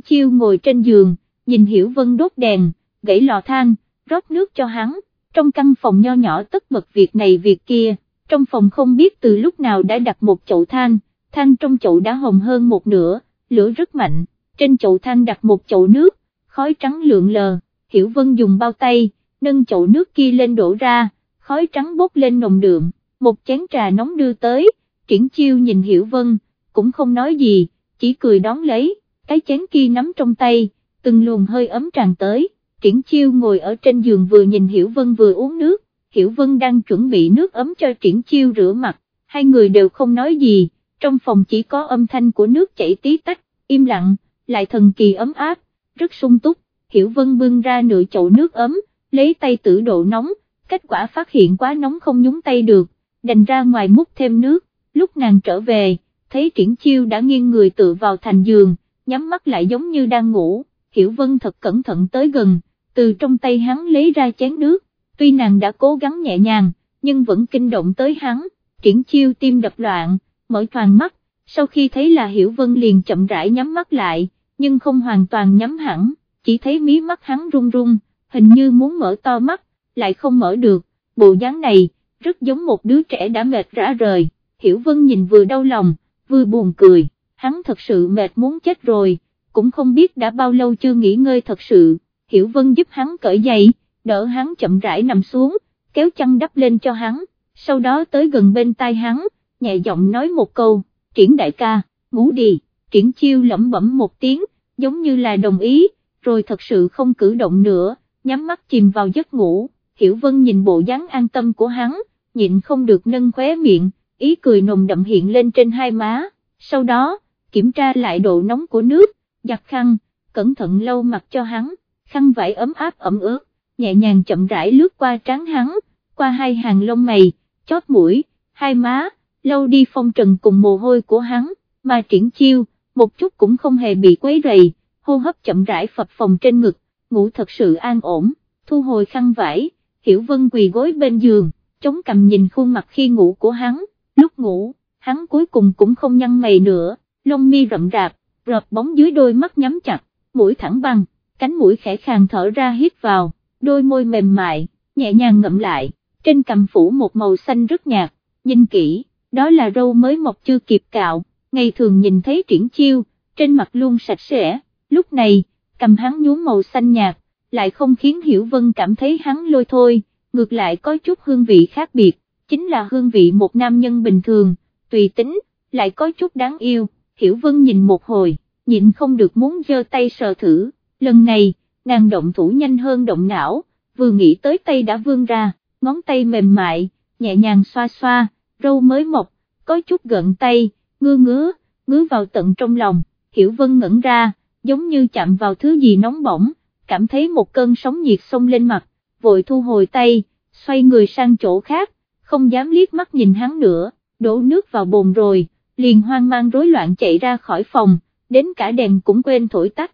Chiêu ngồi trên giường, nhìn Hiểu Vân đốt đèn, gãy lò than, rót nước cho hắn, trong căn phòng nho nhỏ tất bật việc này việc kia, trong phòng không biết từ lúc nào đã đặt một chậu than, than trong chậu đã hồng hơn một nửa, lửa rất mạnh, trên chậu than đặt một chậu nước, khói trắng lượn lờ, Hiểu Vân dùng bao tay, nâng chậu nước kia lên đổ ra, khói trắng bốc lên nồng đượm, một chén trà nóng đưa tới, triển chiêu nhìn Hiểu Vân, cũng không nói gì, chỉ cười đón lấy, cái chén kia nắm trong tay, từng luồng hơi ấm tràn tới, triển chiêu ngồi ở trên giường vừa nhìn Hiểu Vân vừa uống nước, Hiểu Vân đang chuẩn bị nước ấm cho triển chiêu rửa mặt, hai người đều không nói gì, trong phòng chỉ có âm thanh của nước chảy tí tách, im lặng, lại thần kỳ ấm áp, rất sung túc, Hiểu Vân bưng ra nửa chậu nước ấm, lấy tay tử độ nóng, kết quả phát hiện quá nóng không nhúng tay được, đành ra ngoài múc thêm nước, lúc nàng trở về, thấy triển chiêu đã nghiêng người tự vào thành giường, nhắm mắt lại giống như đang ngủ, Hiểu Vân thật cẩn thận tới gần, từ trong tay hắn lấy ra chén nước, tuy nàng đã cố gắng nhẹ nhàng, nhưng vẫn kinh động tới hắn, triển chiêu tim đập loạn, mở toàn mắt, sau khi thấy là Hiểu Vân liền chậm rãi nhắm mắt lại, nhưng không hoàn toàn nhắm hẳn, chỉ thấy mí mắt hắn run run, hình như muốn mở to mắt, lại không mở được, bộ dáng này, rất giống một đứa trẻ đã mệt rã rời, Hiểu Vân nhìn vừa đau lòng, vừa buồn cười, hắn thật sự mệt muốn chết rồi, cũng không biết đã bao lâu chưa nghỉ ngơi thật sự, Hiểu Vân giúp hắn cởi giày, đỡ hắn chậm rãi nằm xuống, kéo chăn đắp lên cho hắn, sau đó tới gần bên tai hắn, nhẹ giọng nói một câu, triển đại ca, ngủ đi, triển chiêu lẩm bẩm một tiếng, giống như là đồng ý, rồi thật sự không cử động nữa, nhắm mắt chìm vào giấc ngủ, Hiểu Vân nhìn bộ dáng an tâm của hắn, nhịn không được nâng khóe miệng, ý cười nồng đậm hiện lên trên hai má, sau đó, kiểm tra lại độ nóng của nước, giặt khăn, cẩn thận lau mặt cho hắn, khăn vải ấm áp ẩm ướt, nhẹ nhàng chậm rãi lướt qua trán hắn, qua hai hàng lông mày, chót mũi, hai má, lâu đi phong trần cùng mồ hôi của hắn, mà triển chiêu, một chút cũng không hề bị quấy rầy, hô hấp chậm rãi phập phòng trên ngực, ngủ thật sự an ổn, thu hồi khăn vải, Hiểu Vân quỳ gối bên giường, chống cầm nhìn khuôn mặt khi ngủ của hắn, lúc ngủ, hắn cuối cùng cũng không nhăn mày nữa, lông mi rậm rạp, rợp bóng dưới đôi mắt nhắm chặt, mũi thẳng băng, cánh mũi khẽ khàng thở ra hít vào, đôi môi mềm mại, nhẹ nhàng ngậm lại, trên cằm phủ một màu xanh rất nhạt, nhìn kỹ, đó là râu mới mọc chưa kịp cạo, ngày thường nhìn thấy triển chiêu, trên mặt luôn sạch sẽ, lúc này, cầm hắn nhuốm màu xanh nhạt, lại không khiến Hiểu Vân cảm thấy hắn lôi thôi, ngược lại có chút hương vị khác biệt, chính là hương vị một nam nhân bình thường, tùy tính, lại có chút đáng yêu, Hiểu Vân nhìn một hồi, nhịn không được muốn giơ tay sờ thử, lần này, nàng động thủ nhanh hơn động não, vừa nghĩ tới tay đã vươn ra, ngón tay mềm mại, nhẹ nhàng xoa xoa, râu mới mọc, có chút gợn tay, ngứa ngứa, ngứa vào tận trong lòng, Hiểu Vân ngẩn ra, giống như chạm vào thứ gì nóng bỏng, cảm thấy một cơn sóng nhiệt xông lên mặt, vội thu hồi tay, xoay người sang chỗ khác, không dám liếc mắt nhìn hắn nữa, đổ nước vào bồn rồi, liền hoang mang rối loạn chạy ra khỏi phòng, đến cả đèn cũng quên thổi tắt.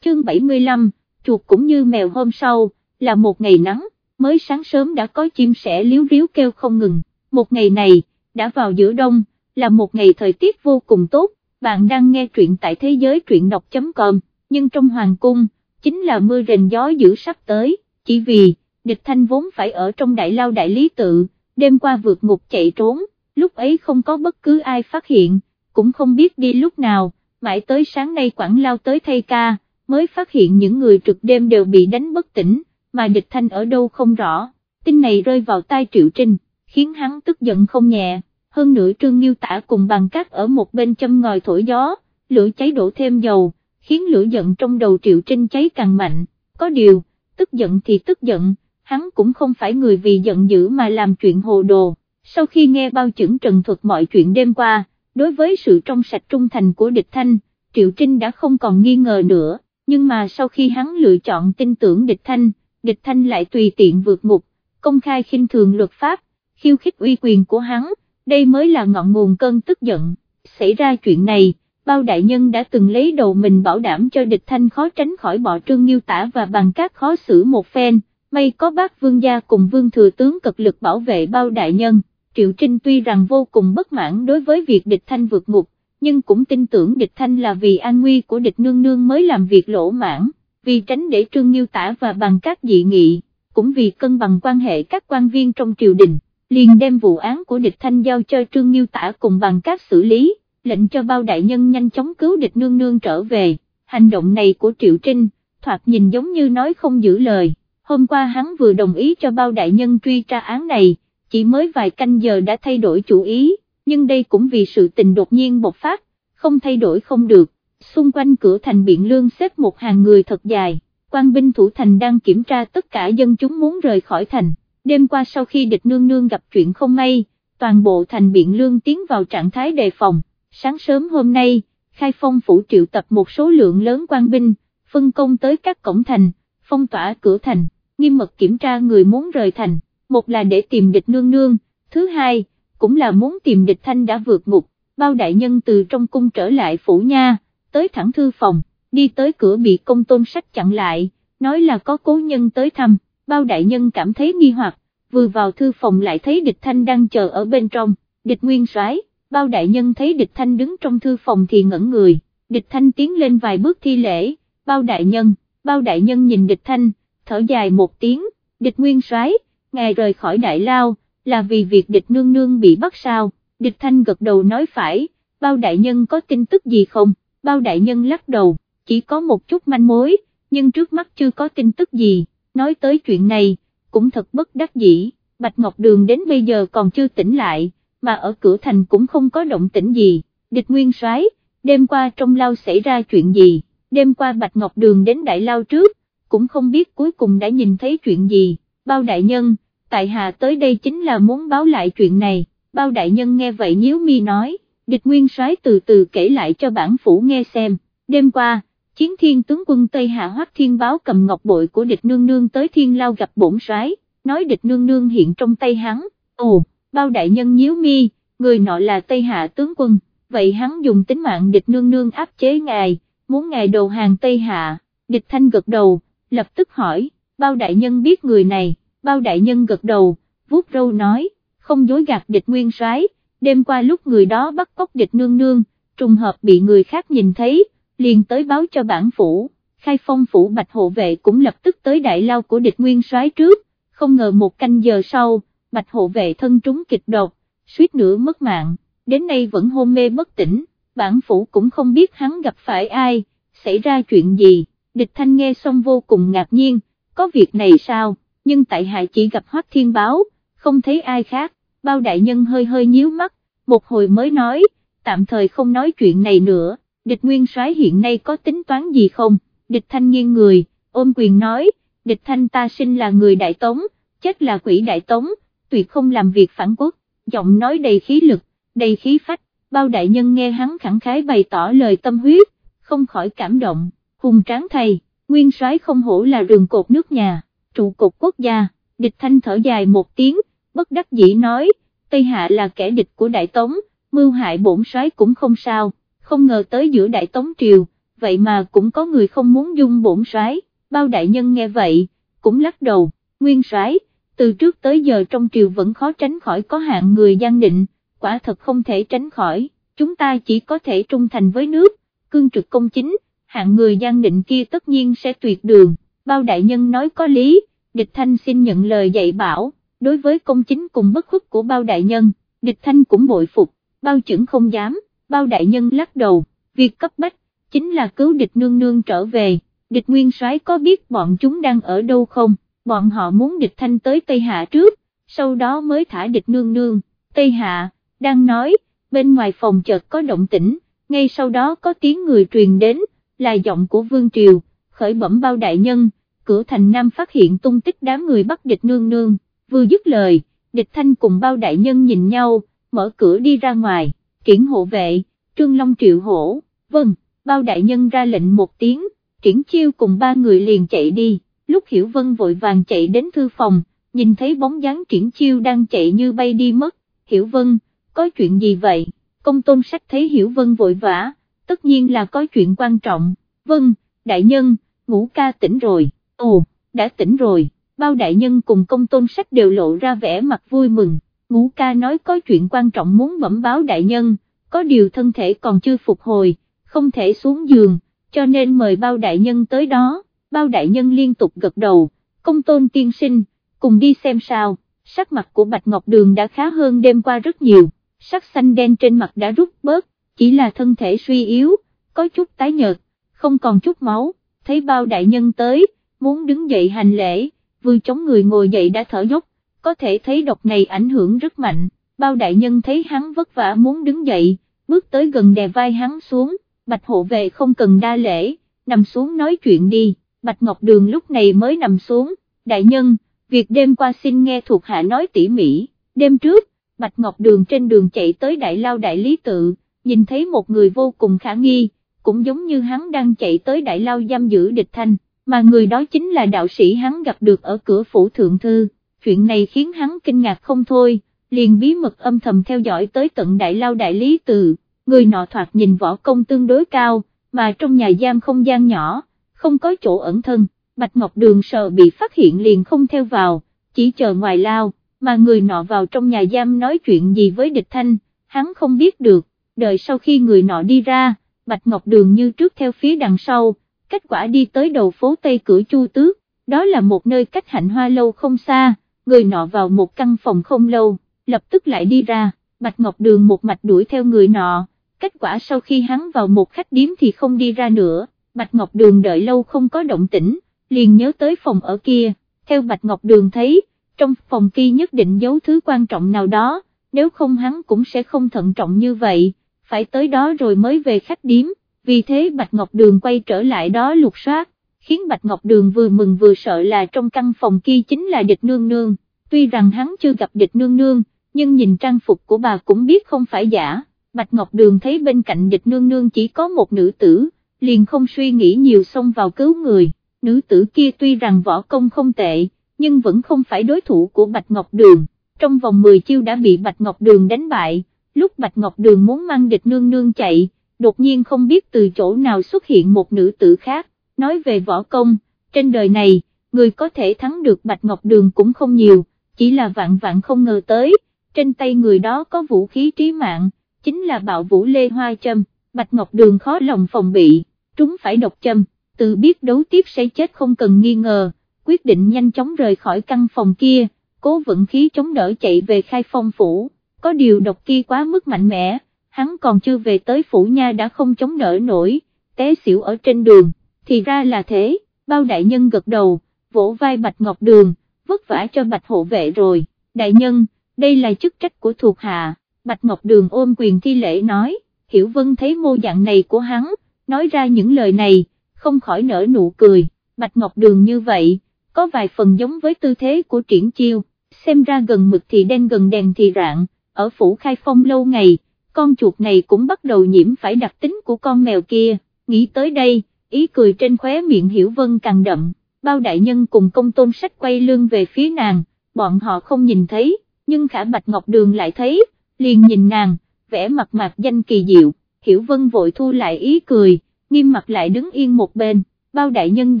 Chương 75, chuột cũng như mèo hôm sau, là một ngày nắng, mới sáng sớm đã có chim sẻ liếu riếu kêu không ngừng, một ngày này, đã vào giữa đông, là một ngày thời tiết vô cùng tốt, bạn đang nghe truyện tại thế giới truyện đọc.com, nhưng trong hoàng cung, chính là mưa rền gió dữ sắp tới, chỉ vì, địch thanh vốn phải ở trong đại lao đại lý tự, đêm qua vượt ngục chạy trốn, lúc ấy không có bất cứ ai phát hiện, cũng không biết đi lúc nào, mãi tới sáng nay quảng lao tới thay ca, mới phát hiện những người trực đêm đều bị đánh bất tỉnh, mà địch thanh ở đâu không rõ, tin này rơi vào tai Triệu Trinh, khiến hắn tức giận không nhẹ, hơn nữa Trương Nghiêu Tả cùng bằng cát ở một bên châm ngòi thổi gió, lửa cháy đổ thêm dầu, khiến lửa giận trong đầu Triệu Trinh cháy càng mạnh, có điều, tức giận thì tức giận, hắn cũng không phải người vì giận dữ mà làm chuyện hồ đồ, sau khi nghe bao chững trần thuật mọi chuyện đêm qua, đối với sự trong sạch trung thành của địch thanh, Triệu Trinh đã không còn nghi ngờ nữa, nhưng mà sau khi hắn lựa chọn tin tưởng địch thanh, địch thanh lại tùy tiện vượt ngục, công khai khinh thường luật pháp, khiêu khích uy quyền của hắn, đây mới là ngọn nguồn cơn tức giận, xảy ra chuyện này, bao đại nhân đã từng lấy đầu mình bảo đảm cho địch thanh khó tránh khỏi bỏ trương nghiêu tả và bằng các khó xử một phen, may có bác vương gia cùng vương thừa tướng cực lực bảo vệ bao đại nhân, Triệu Trinh tuy rằng vô cùng bất mãn đối với việc địch thanh vượt ngục, nhưng cũng tin tưởng địch thanh là vì an nguy của địch nương nương mới làm việc lỗ mãn, vì tránh để trương nghiêu tả và bằng các dị nghị, cũng vì cân bằng quan hệ các quan viên trong triều đình, liền đem vụ án của địch thanh giao cho trương nghiêu tả cùng bằng các xử lý, lệnh cho bao đại nhân nhanh chóng cứu địch nương nương trở về, hành động này của Triệu Trinh, thoạt nhìn giống như nói không giữ lời, hôm qua hắn vừa đồng ý cho bao đại nhân truy tra án này, chỉ mới vài canh giờ đã thay đổi chủ ý, nhưng đây cũng vì sự tình đột nhiên bộc phát, không thay đổi không được, xung quanh cửa thành biện lương xếp một hàng người thật dài, quan binh thủ thành đang kiểm tra tất cả dân chúng muốn rời khỏi thành, đêm qua sau khi địch nương nương gặp chuyện không may, toàn bộ thành biện lương tiến vào trạng thái đề phòng, sáng sớm hôm nay, khai phong phủ triệu tập một số lượng lớn quan binh, phân công tới các cổng thành, phong tỏa cửa thành, nghiêm mật kiểm tra người muốn rời thành. Một là để tìm địch nương nương, thứ hai, cũng là muốn tìm địch thanh đã vượt ngục, bao đại nhân từ trong cung trở lại phủ nha, tới thẳng thư phòng, đi tới cửa bị công tôn sách chặn lại, nói là có cố nhân tới thăm, bao đại nhân cảm thấy nghi hoặc, vừa vào thư phòng lại thấy địch thanh đang chờ ở bên trong, địch nguyên soái bao đại nhân thấy địch thanh đứng trong thư phòng thì ngẩn người, địch thanh tiến lên vài bước thi lễ, bao đại nhân, bao đại nhân nhìn địch thanh, thở dài một tiếng, địch nguyên soái ngài rời khỏi đại lao, là vì việc địch nương nương bị bắt sao, địch thanh gật đầu nói phải, bao đại nhân có tin tức gì không, bao đại nhân lắc đầu, chỉ có một chút manh mối, nhưng trước mắt chưa có tin tức gì, nói tới chuyện này, cũng thật bất đắc dĩ, Bạch Ngọc Đường đến bây giờ còn chưa tỉnh lại, mà ở cửa thành cũng không có động tĩnh gì, địch nguyên soái đêm qua trong lao xảy ra chuyện gì, đêm qua Bạch Ngọc Đường đến đại lao trước, cũng không biết cuối cùng đã nhìn thấy chuyện gì. Bao đại nhân, tại hạ tới đây chính là muốn báo lại chuyện này, bao đại nhân nghe vậy nhíu mi nói, địch nguyên soái từ từ kể lại cho bản phủ nghe xem, đêm qua, chiến thiên tướng quân Tây Hạ Hoắc Thiên báo cầm ngọc bội của địch nương nương tới thiên lao gặp bổn soái, nói địch nương nương hiện trong tay hắn, ồ, bao đại nhân nhíu mi, người nọ là Tây Hạ tướng quân, vậy hắn dùng tính mạng địch nương nương áp chế ngài, muốn ngài đầu hàng Tây Hạ, địch thanh gật đầu, lập tức hỏi, bao đại nhân biết người này, bao đại nhân gật đầu, vuốt râu nói, không dối gạt địch nguyên soái. đêm qua lúc người đó bắt cóc địch nương nương, trùng hợp bị người khác nhìn thấy, liền tới báo cho bản phủ, khai phong phủ bạch hộ vệ cũng lập tức tới đại lao của địch nguyên soái trước, không ngờ một canh giờ sau, bạch hộ vệ thân trúng kịch độc, suýt nữa mất mạng, đến nay vẫn hôn mê bất tỉnh, bản phủ cũng không biết hắn gặp phải ai, xảy ra chuyện gì, địch thanh nghe xong vô cùng ngạc nhiên, có việc này sao, nhưng tại hạ chỉ gặp Hoắc Thiên Báo, không thấy ai khác, bao đại nhân hơi hơi nhíu mắt, một hồi mới nói, tạm thời không nói chuyện này nữa, địch nguyên soái hiện nay có tính toán gì không, địch thanh nghiêng người, ôm quyền nói, địch thanh ta sinh là người đại tống, chết là quỷ đại tống, tuyệt không làm việc phản quốc, giọng nói đầy khí lực, đầy khí phách, bao đại nhân nghe hắn khẳng khái bày tỏ lời tâm huyết, không khỏi cảm động, hùng tráng thầy nguyên soái không hổ là rừng cột nước nhà, trụ cột quốc gia, địch thanh thở dài một tiếng, bất đắc dĩ nói, Tây Hạ là kẻ địch của Đại Tống, mưu hại bổn soái cũng không sao, không ngờ tới giữa Đại Tống Triều, vậy mà cũng có người không muốn dung bổn soái. bao đại nhân nghe vậy, cũng lắc đầu, nguyên soái từ trước tới giờ trong triều vẫn khó tránh khỏi có hạng người gian định, quả thật không thể tránh khỏi, chúng ta chỉ có thể trung thành với nước, cương trực công chính, hạng người gian định kia tất nhiên sẽ tuyệt đường, bao đại nhân nói có lý, địch thanh xin nhận lời dạy bảo, đối với công chính cùng bất khuất của bao đại nhân, địch thanh cũng bội phục, bao trưởng không dám, bao đại nhân lắc đầu, việc cấp bách, chính là cứu địch nương nương trở về, địch nguyên soái có biết bọn chúng đang ở đâu không, bọn họ muốn địch thanh tới Tây Hạ trước, sau đó mới thả địch nương nương, Tây Hạ, đang nói, bên ngoài phòng chợt có động tĩnh, ngay sau đó có tiếng người truyền đến, là giọng của Vương Triều, khởi bẩm bao đại nhân, cửa thành Nam phát hiện tung tích đám người bắt địch nương nương, vừa dứt lời, địch thanh cùng bao đại nhân nhìn nhau, mở cửa đi ra ngoài, triển hộ vệ, Trương Long triệu hổ, vâng, bao đại nhân ra lệnh một tiếng, triển chiêu cùng ba người liền chạy đi, lúc Hiểu Vân vội vàng chạy đến thư phòng, nhìn thấy bóng dáng triển chiêu đang chạy như bay đi mất, Hiểu Vân, có chuyện gì vậy, công tôn sách thấy Hiểu Vân vội vã, tất nhiên là có chuyện quan trọng, vâng, đại nhân, ngủ ca tỉnh rồi, ồ, đã tỉnh rồi, bao đại nhân cùng công tôn sách đều lộ ra vẻ mặt vui mừng, ngũ ca nói có chuyện quan trọng muốn bẩm báo đại nhân, có điều thân thể còn chưa phục hồi, không thể xuống giường, cho nên mời bao đại nhân tới đó, bao đại nhân liên tục gật đầu, công tôn tiên sinh, cùng đi xem sao, sắc mặt của Bạch Ngọc Đường đã khá hơn đêm qua rất nhiều, sắc xanh đen trên mặt đã rút bớt, chỉ là thân thể suy yếu, có chút tái nhợt, không còn chút máu, thấy bao đại nhân tới, muốn đứng dậy hành lễ, vừa chống người ngồi dậy đã thở dốc, có thể thấy độc này ảnh hưởng rất mạnh, bao đại nhân thấy hắn vất vả muốn đứng dậy, bước tới gần đè vai hắn xuống, bạch hộ về không cần đa lễ, nằm xuống nói chuyện đi, bạch ngọc đường lúc này mới nằm xuống, đại nhân, việc đêm qua xin nghe thuộc hạ nói tỉ mỉ, đêm trước, bạch ngọc đường trên đường chạy tới đại lao đại lý tự, nhìn thấy một người vô cùng khả nghi, cũng giống như hắn đang chạy tới đại lao giam giữ địch thanh, mà người đó chính là đạo sĩ hắn gặp được ở cửa phủ thượng thư, chuyện này khiến hắn kinh ngạc không thôi, liền bí mật âm thầm theo dõi tới tận đại lao đại lý từ, người nọ thoạt nhìn võ công tương đối cao, mà trong nhà giam không gian nhỏ, không có chỗ ẩn thân, Bạch Ngọc Đường sợ bị phát hiện liền không theo vào, chỉ chờ ngoài lao, mà người nọ vào trong nhà giam nói chuyện gì với địch thanh, hắn không biết được, đợi sau khi người nọ đi ra, Bạch Ngọc Đường như trước theo phía đằng sau, kết quả đi tới đầu phố Tây cửa Chu Tước, đó là một nơi cách hạnh hoa lâu không xa, người nọ vào một căn phòng không lâu, lập tức lại đi ra, Bạch Ngọc Đường một mạch đuổi theo người nọ, kết quả sau khi hắn vào một khách điếm thì không đi ra nữa, Bạch Ngọc Đường đợi lâu không có động tĩnh, liền nhớ tới phòng ở kia, theo Bạch Ngọc Đường thấy, trong phòng kia nhất định giấu thứ quan trọng nào đó, nếu không hắn cũng sẽ không thận trọng như vậy, phải tới đó rồi mới về khách điếm, vì thế Bạch Ngọc Đường quay trở lại đó lục soát, khiến Bạch Ngọc Đường vừa mừng vừa sợ là trong căn phòng kia chính là địch nương nương, tuy rằng hắn chưa gặp địch nương nương, nhưng nhìn trang phục của bà cũng biết không phải giả, Bạch Ngọc Đường thấy bên cạnh địch nương nương chỉ có một nữ tử, liền không suy nghĩ nhiều xông vào cứu người, nữ tử kia tuy rằng võ công không tệ, nhưng vẫn không phải đối thủ của Bạch Ngọc Đường, trong vòng 10 chiêu đã bị Bạch Ngọc Đường đánh bại, lúc Bạch Ngọc Đường muốn mang địch nương nương chạy, đột nhiên không biết từ chỗ nào xuất hiện một nữ tử khác, nói về võ công, trên đời này, người có thể thắng được Bạch Ngọc Đường cũng không nhiều, chỉ là vạn vạn không ngờ tới, trên tay người đó có vũ khí trí mạng, chính là bạo vũ lê hoa châm, Bạch Ngọc Đường khó lòng phòng bị, trúng phải độc châm, tự biết đấu tiếp sẽ chết không cần nghi ngờ, quyết định nhanh chóng rời khỏi căn phòng kia, cố vận khí chống đỡ chạy về khai phong phủ, có điều độc kia quá mức mạnh mẽ, hắn còn chưa về tới phủ nha đã không chống đỡ nổi, té xỉu ở trên đường, thì ra là thế, bao đại nhân gật đầu, vỗ vai Bạch Ngọc Đường, vất vả cho Bạch hộ vệ rồi, đại nhân, đây là chức trách của thuộc hạ, Bạch Ngọc Đường ôm quyền thi lễ nói, Hiểu Vân thấy mô dạng này của hắn, nói ra những lời này, không khỏi nở nụ cười, Bạch Ngọc Đường như vậy, có vài phần giống với tư thế của triển chiêu, xem ra gần mực thì đen gần đèn thì rạng, ở phủ khai phong lâu ngày, con chuột này cũng bắt đầu nhiễm phải đặc tính của con mèo kia, nghĩ tới đây, ý cười trên khóe miệng Hiểu Vân càng đậm, bao đại nhân cùng công tôn sách quay lưng về phía nàng, bọn họ không nhìn thấy, nhưng khả Bạch Ngọc Đường lại thấy, liền nhìn nàng, vẽ mặt mạc danh kỳ diệu, Hiểu Vân vội thu lại ý cười, nghiêm mặt lại đứng yên một bên, bao đại nhân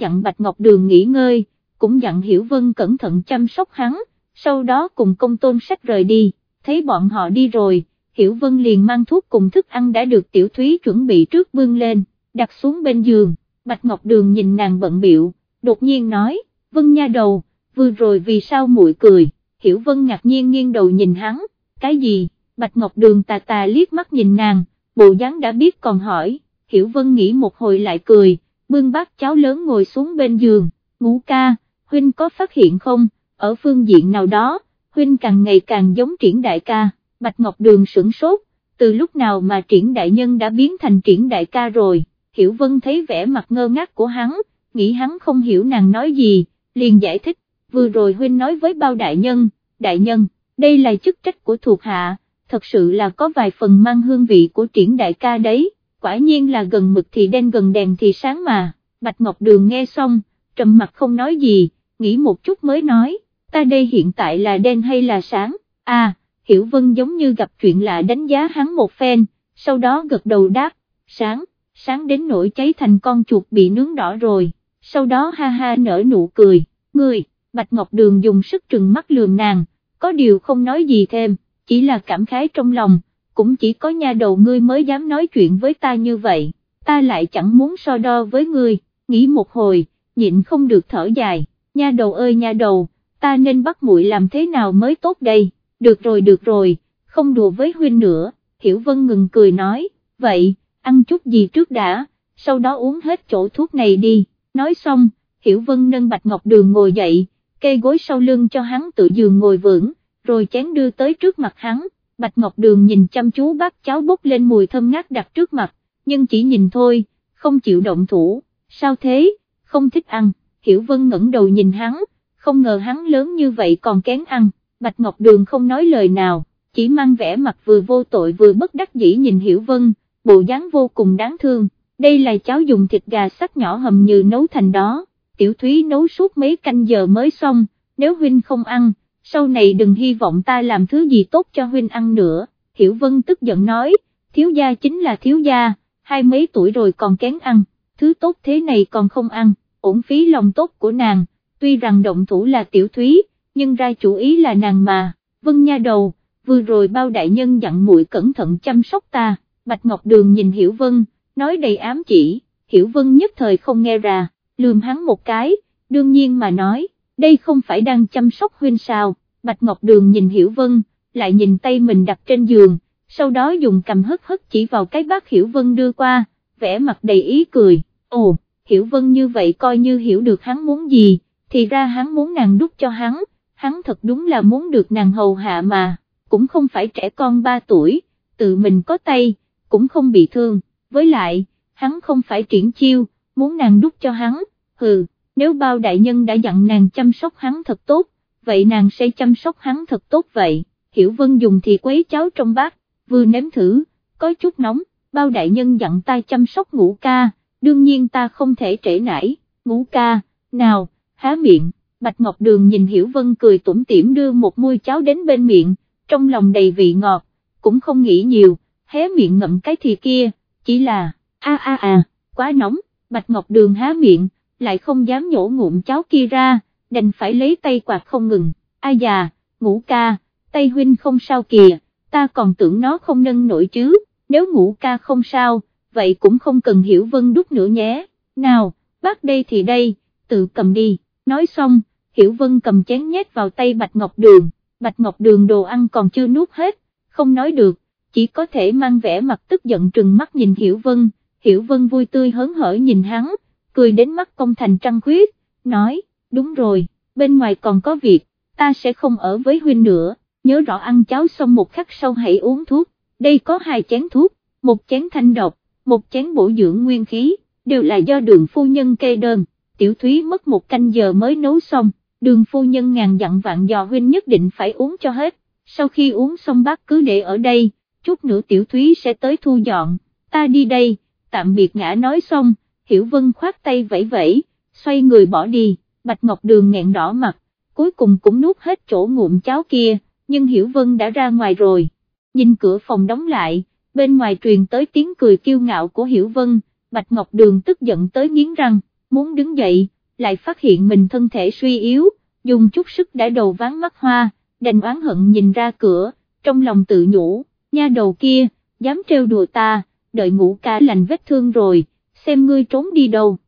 dặn Bạch Ngọc Đường nghỉ ngơi, cũng dặn Hiểu Vân cẩn thận chăm sóc hắn, sau đó cùng công tôn sách rời đi, thấy bọn họ đi rồi, Hiểu Vân liền mang thuốc cùng thức ăn đã được Tiểu Thúy chuẩn bị trước bưng lên, đặt xuống bên giường, Bạch Ngọc Đường nhìn nàng bận biệu, đột nhiên nói, Vân nha đầu, vừa rồi vì sao muội cười, Hiểu Vân ngạc nhiên nghiêng đầu nhìn hắn, cái gì, Bạch Ngọc Đường tà tà liếc mắt nhìn nàng, bộ dáng đã biết còn hỏi, Hiểu Vân nghĩ một hồi lại cười, bưng bát cháo lớn ngồi xuống bên giường, ngũ ca, Huynh có phát hiện không, ở phương diện nào đó, Huynh càng ngày càng giống triển đại ca, Bạch Ngọc Đường sửng sốt, từ lúc nào mà triển đại nhân đã biến thành triển đại ca rồi, Hiểu Vân thấy vẻ mặt ngơ ngác của hắn, nghĩ hắn không hiểu nàng nói gì, liền giải thích, vừa rồi Huynh nói với bao đại nhân, đại nhân, đây là chức trách của thuộc hạ, thật sự là có vài phần mang hương vị của triển đại ca đấy, quả nhiên là gần mực thì đen gần đèn thì sáng mà, Bạch Ngọc Đường nghe xong, trầm mặt không nói gì, nghĩ một chút mới nói, ta đây hiện tại là đen hay là sáng, à, Hiểu Vân giống như gặp chuyện lạ đánh giá hắn một phen, sau đó gật đầu đáp, sáng, sáng đến nỗi cháy thành con chuột bị nướng đỏ rồi, sau đó ha ha nở nụ cười, người, Bạch Ngọc Đường dùng sức trừng mắt lườm nàng, có điều không nói gì thêm, chỉ là cảm khái trong lòng, cũng chỉ có nhà đầu ngươi mới dám nói chuyện với ta như vậy, ta lại chẳng muốn so đo với ngươi, nghĩ một hồi, nhịn không được thở dài, nha đầu ơi nha đầu, ta nên bắt muội làm thế nào mới tốt đây, được rồi được rồi, không đùa với huynh nữa, Hiểu Vân ngừng cười nói, vậy, ăn chút gì trước đã, sau đó uống hết chỗ thuốc này đi, nói xong, Hiểu Vân nâng Bạch Ngọc Đường ngồi dậy, cây gối sau lưng cho hắn tự giường ngồi vững, rồi chén đưa tới trước mặt hắn, Bạch Ngọc Đường nhìn chăm chú bát cháo bốc lên mùi thơm ngát đặt trước mặt, nhưng chỉ nhìn thôi, không chịu động thủ, sao thế, không thích ăn, Hiểu Vân ngẩng đầu nhìn hắn, không ngờ hắn lớn như vậy còn kén ăn, Bạch Ngọc Đường không nói lời nào, chỉ mang vẻ mặt vừa vô tội vừa bất đắc dĩ nhìn Hiểu Vân, bộ dáng vô cùng đáng thương, đây là cháo dùng thịt gà sắc nhỏ hầm như nấu thành đó, tiểu thúy nấu suốt mấy canh giờ mới xong, nếu huynh không ăn, sau này đừng hy vọng ta làm thứ gì tốt cho huynh ăn nữa, Hiểu Vân tức giận nói, thiếu gia chính là thiếu gia, hai mấy tuổi rồi còn kén ăn, thứ tốt thế này còn không ăn, ổn phí lòng tốt của nàng, tuy rằng động thủ là tiểu thúy, nhưng ra chủ ý là nàng mà, vân nha đầu, vừa rồi bao đại nhân dặn muội cẩn thận chăm sóc ta, Bạch Ngọc Đường nhìn Hiểu Vân, nói đầy ám chỉ, Hiểu Vân nhất thời không nghe ra, lườm hắn một cái, đương nhiên mà nói, đây không phải đang chăm sóc huynh sao, Bạch Ngọc Đường nhìn Hiểu Vân, lại nhìn tay mình đặt trên giường, sau đó dùng cầm hất hất chỉ vào cái bát Hiểu Vân đưa qua, vẽ mặt đầy ý cười, ồ, Hiểu Vân như vậy coi như hiểu được hắn muốn gì, thì ra hắn muốn nàng đút cho hắn, hắn thật đúng là muốn được nàng hầu hạ mà, cũng không phải trẻ con 3 tuổi, tự mình có tay, cũng không bị thương, với lại, hắn không phải triển chiêu, muốn nàng đút cho hắn, hừ, nếu bao đại nhân đã dặn nàng chăm sóc hắn thật tốt, vậy nàng sẽ chăm sóc hắn thật tốt vậy, Hiểu Vân dùng thì quấy cháo trong bát, vừa nếm thử, có chút nóng, bao đại nhân dặn ta chăm sóc ngũ ca, đương nhiên ta không thể trễ nải, ngũ ca, nào, há miệng, Bạch Ngọc Đường nhìn Hiểu Vân cười tủm tỉm đưa một muôi cháo đến bên miệng, trong lòng đầy vị ngọt, cũng không nghĩ nhiều, hé miệng ngậm cái thì kia, chỉ là, a a a, quá nóng, Bạch Ngọc Đường há miệng, lại không dám nhổ ngụm cháo kia ra, đành phải lấy tay quạt không ngừng, ai già, ngủ ca, tay huynh không sao kìa, ta còn tưởng nó không nâng nổi chứ, nếu ngủ ca không sao, vậy cũng không cần hiểu vân đút nữa nhé, nào, bác đây thì đây, tự cầm đi, nói xong, hiểu vân cầm chén nhét vào tay Bạch Ngọc Đường, Bạch Ngọc Đường đồ ăn còn chưa nuốt hết, không nói được, chỉ có thể mang vẻ mặt tức giận trừng mắt nhìn Hiểu Vân, Hiểu Vân vui tươi hớn hở nhìn hắn, cười đến mắt công thành trăng khuyết, nói, đúng rồi, bên ngoài còn có việc, ta sẽ không ở với huynh nữa, nhớ rõ ăn cháo xong một khắc sau hãy uống thuốc, đây có hai chén thuốc, một chén thanh độc, một chén bổ dưỡng nguyên khí, đều là do đường phu nhân kê đơn, tiểu thúy mất một canh giờ mới nấu xong, đường phu nhân ngàn dặn vạn dò huynh nhất định phải uống cho hết, sau khi uống xong bác cứ để ở đây, chút nữa tiểu thúy sẽ tới thu dọn, ta đi đây, tạm biệt ngã nói xong, hiểu vân khoát tay vẫy vẫy, xoay người bỏ đi, bạch ngọc đường nghẹn đỏ mặt, cuối cùng cũng nuốt hết chỗ ngụm cháo kia, nhưng hiểu vân đã ra ngoài rồi, nhìn cửa phòng đóng lại, bên ngoài truyền tới tiếng cười kiêu ngạo của hiểu vân, bạch ngọc đường tức giận tới nghiến răng, muốn đứng dậy, lại phát hiện mình thân thể suy yếu, dùng chút sức đã đầu ván mắt hoa, đành oán hận nhìn ra cửa, trong lòng tự nhủ, nha đầu kia, dám trêu đùa ta, đợi ngủ cả lành vết thương rồi, xem ngươi trốn đi đâu.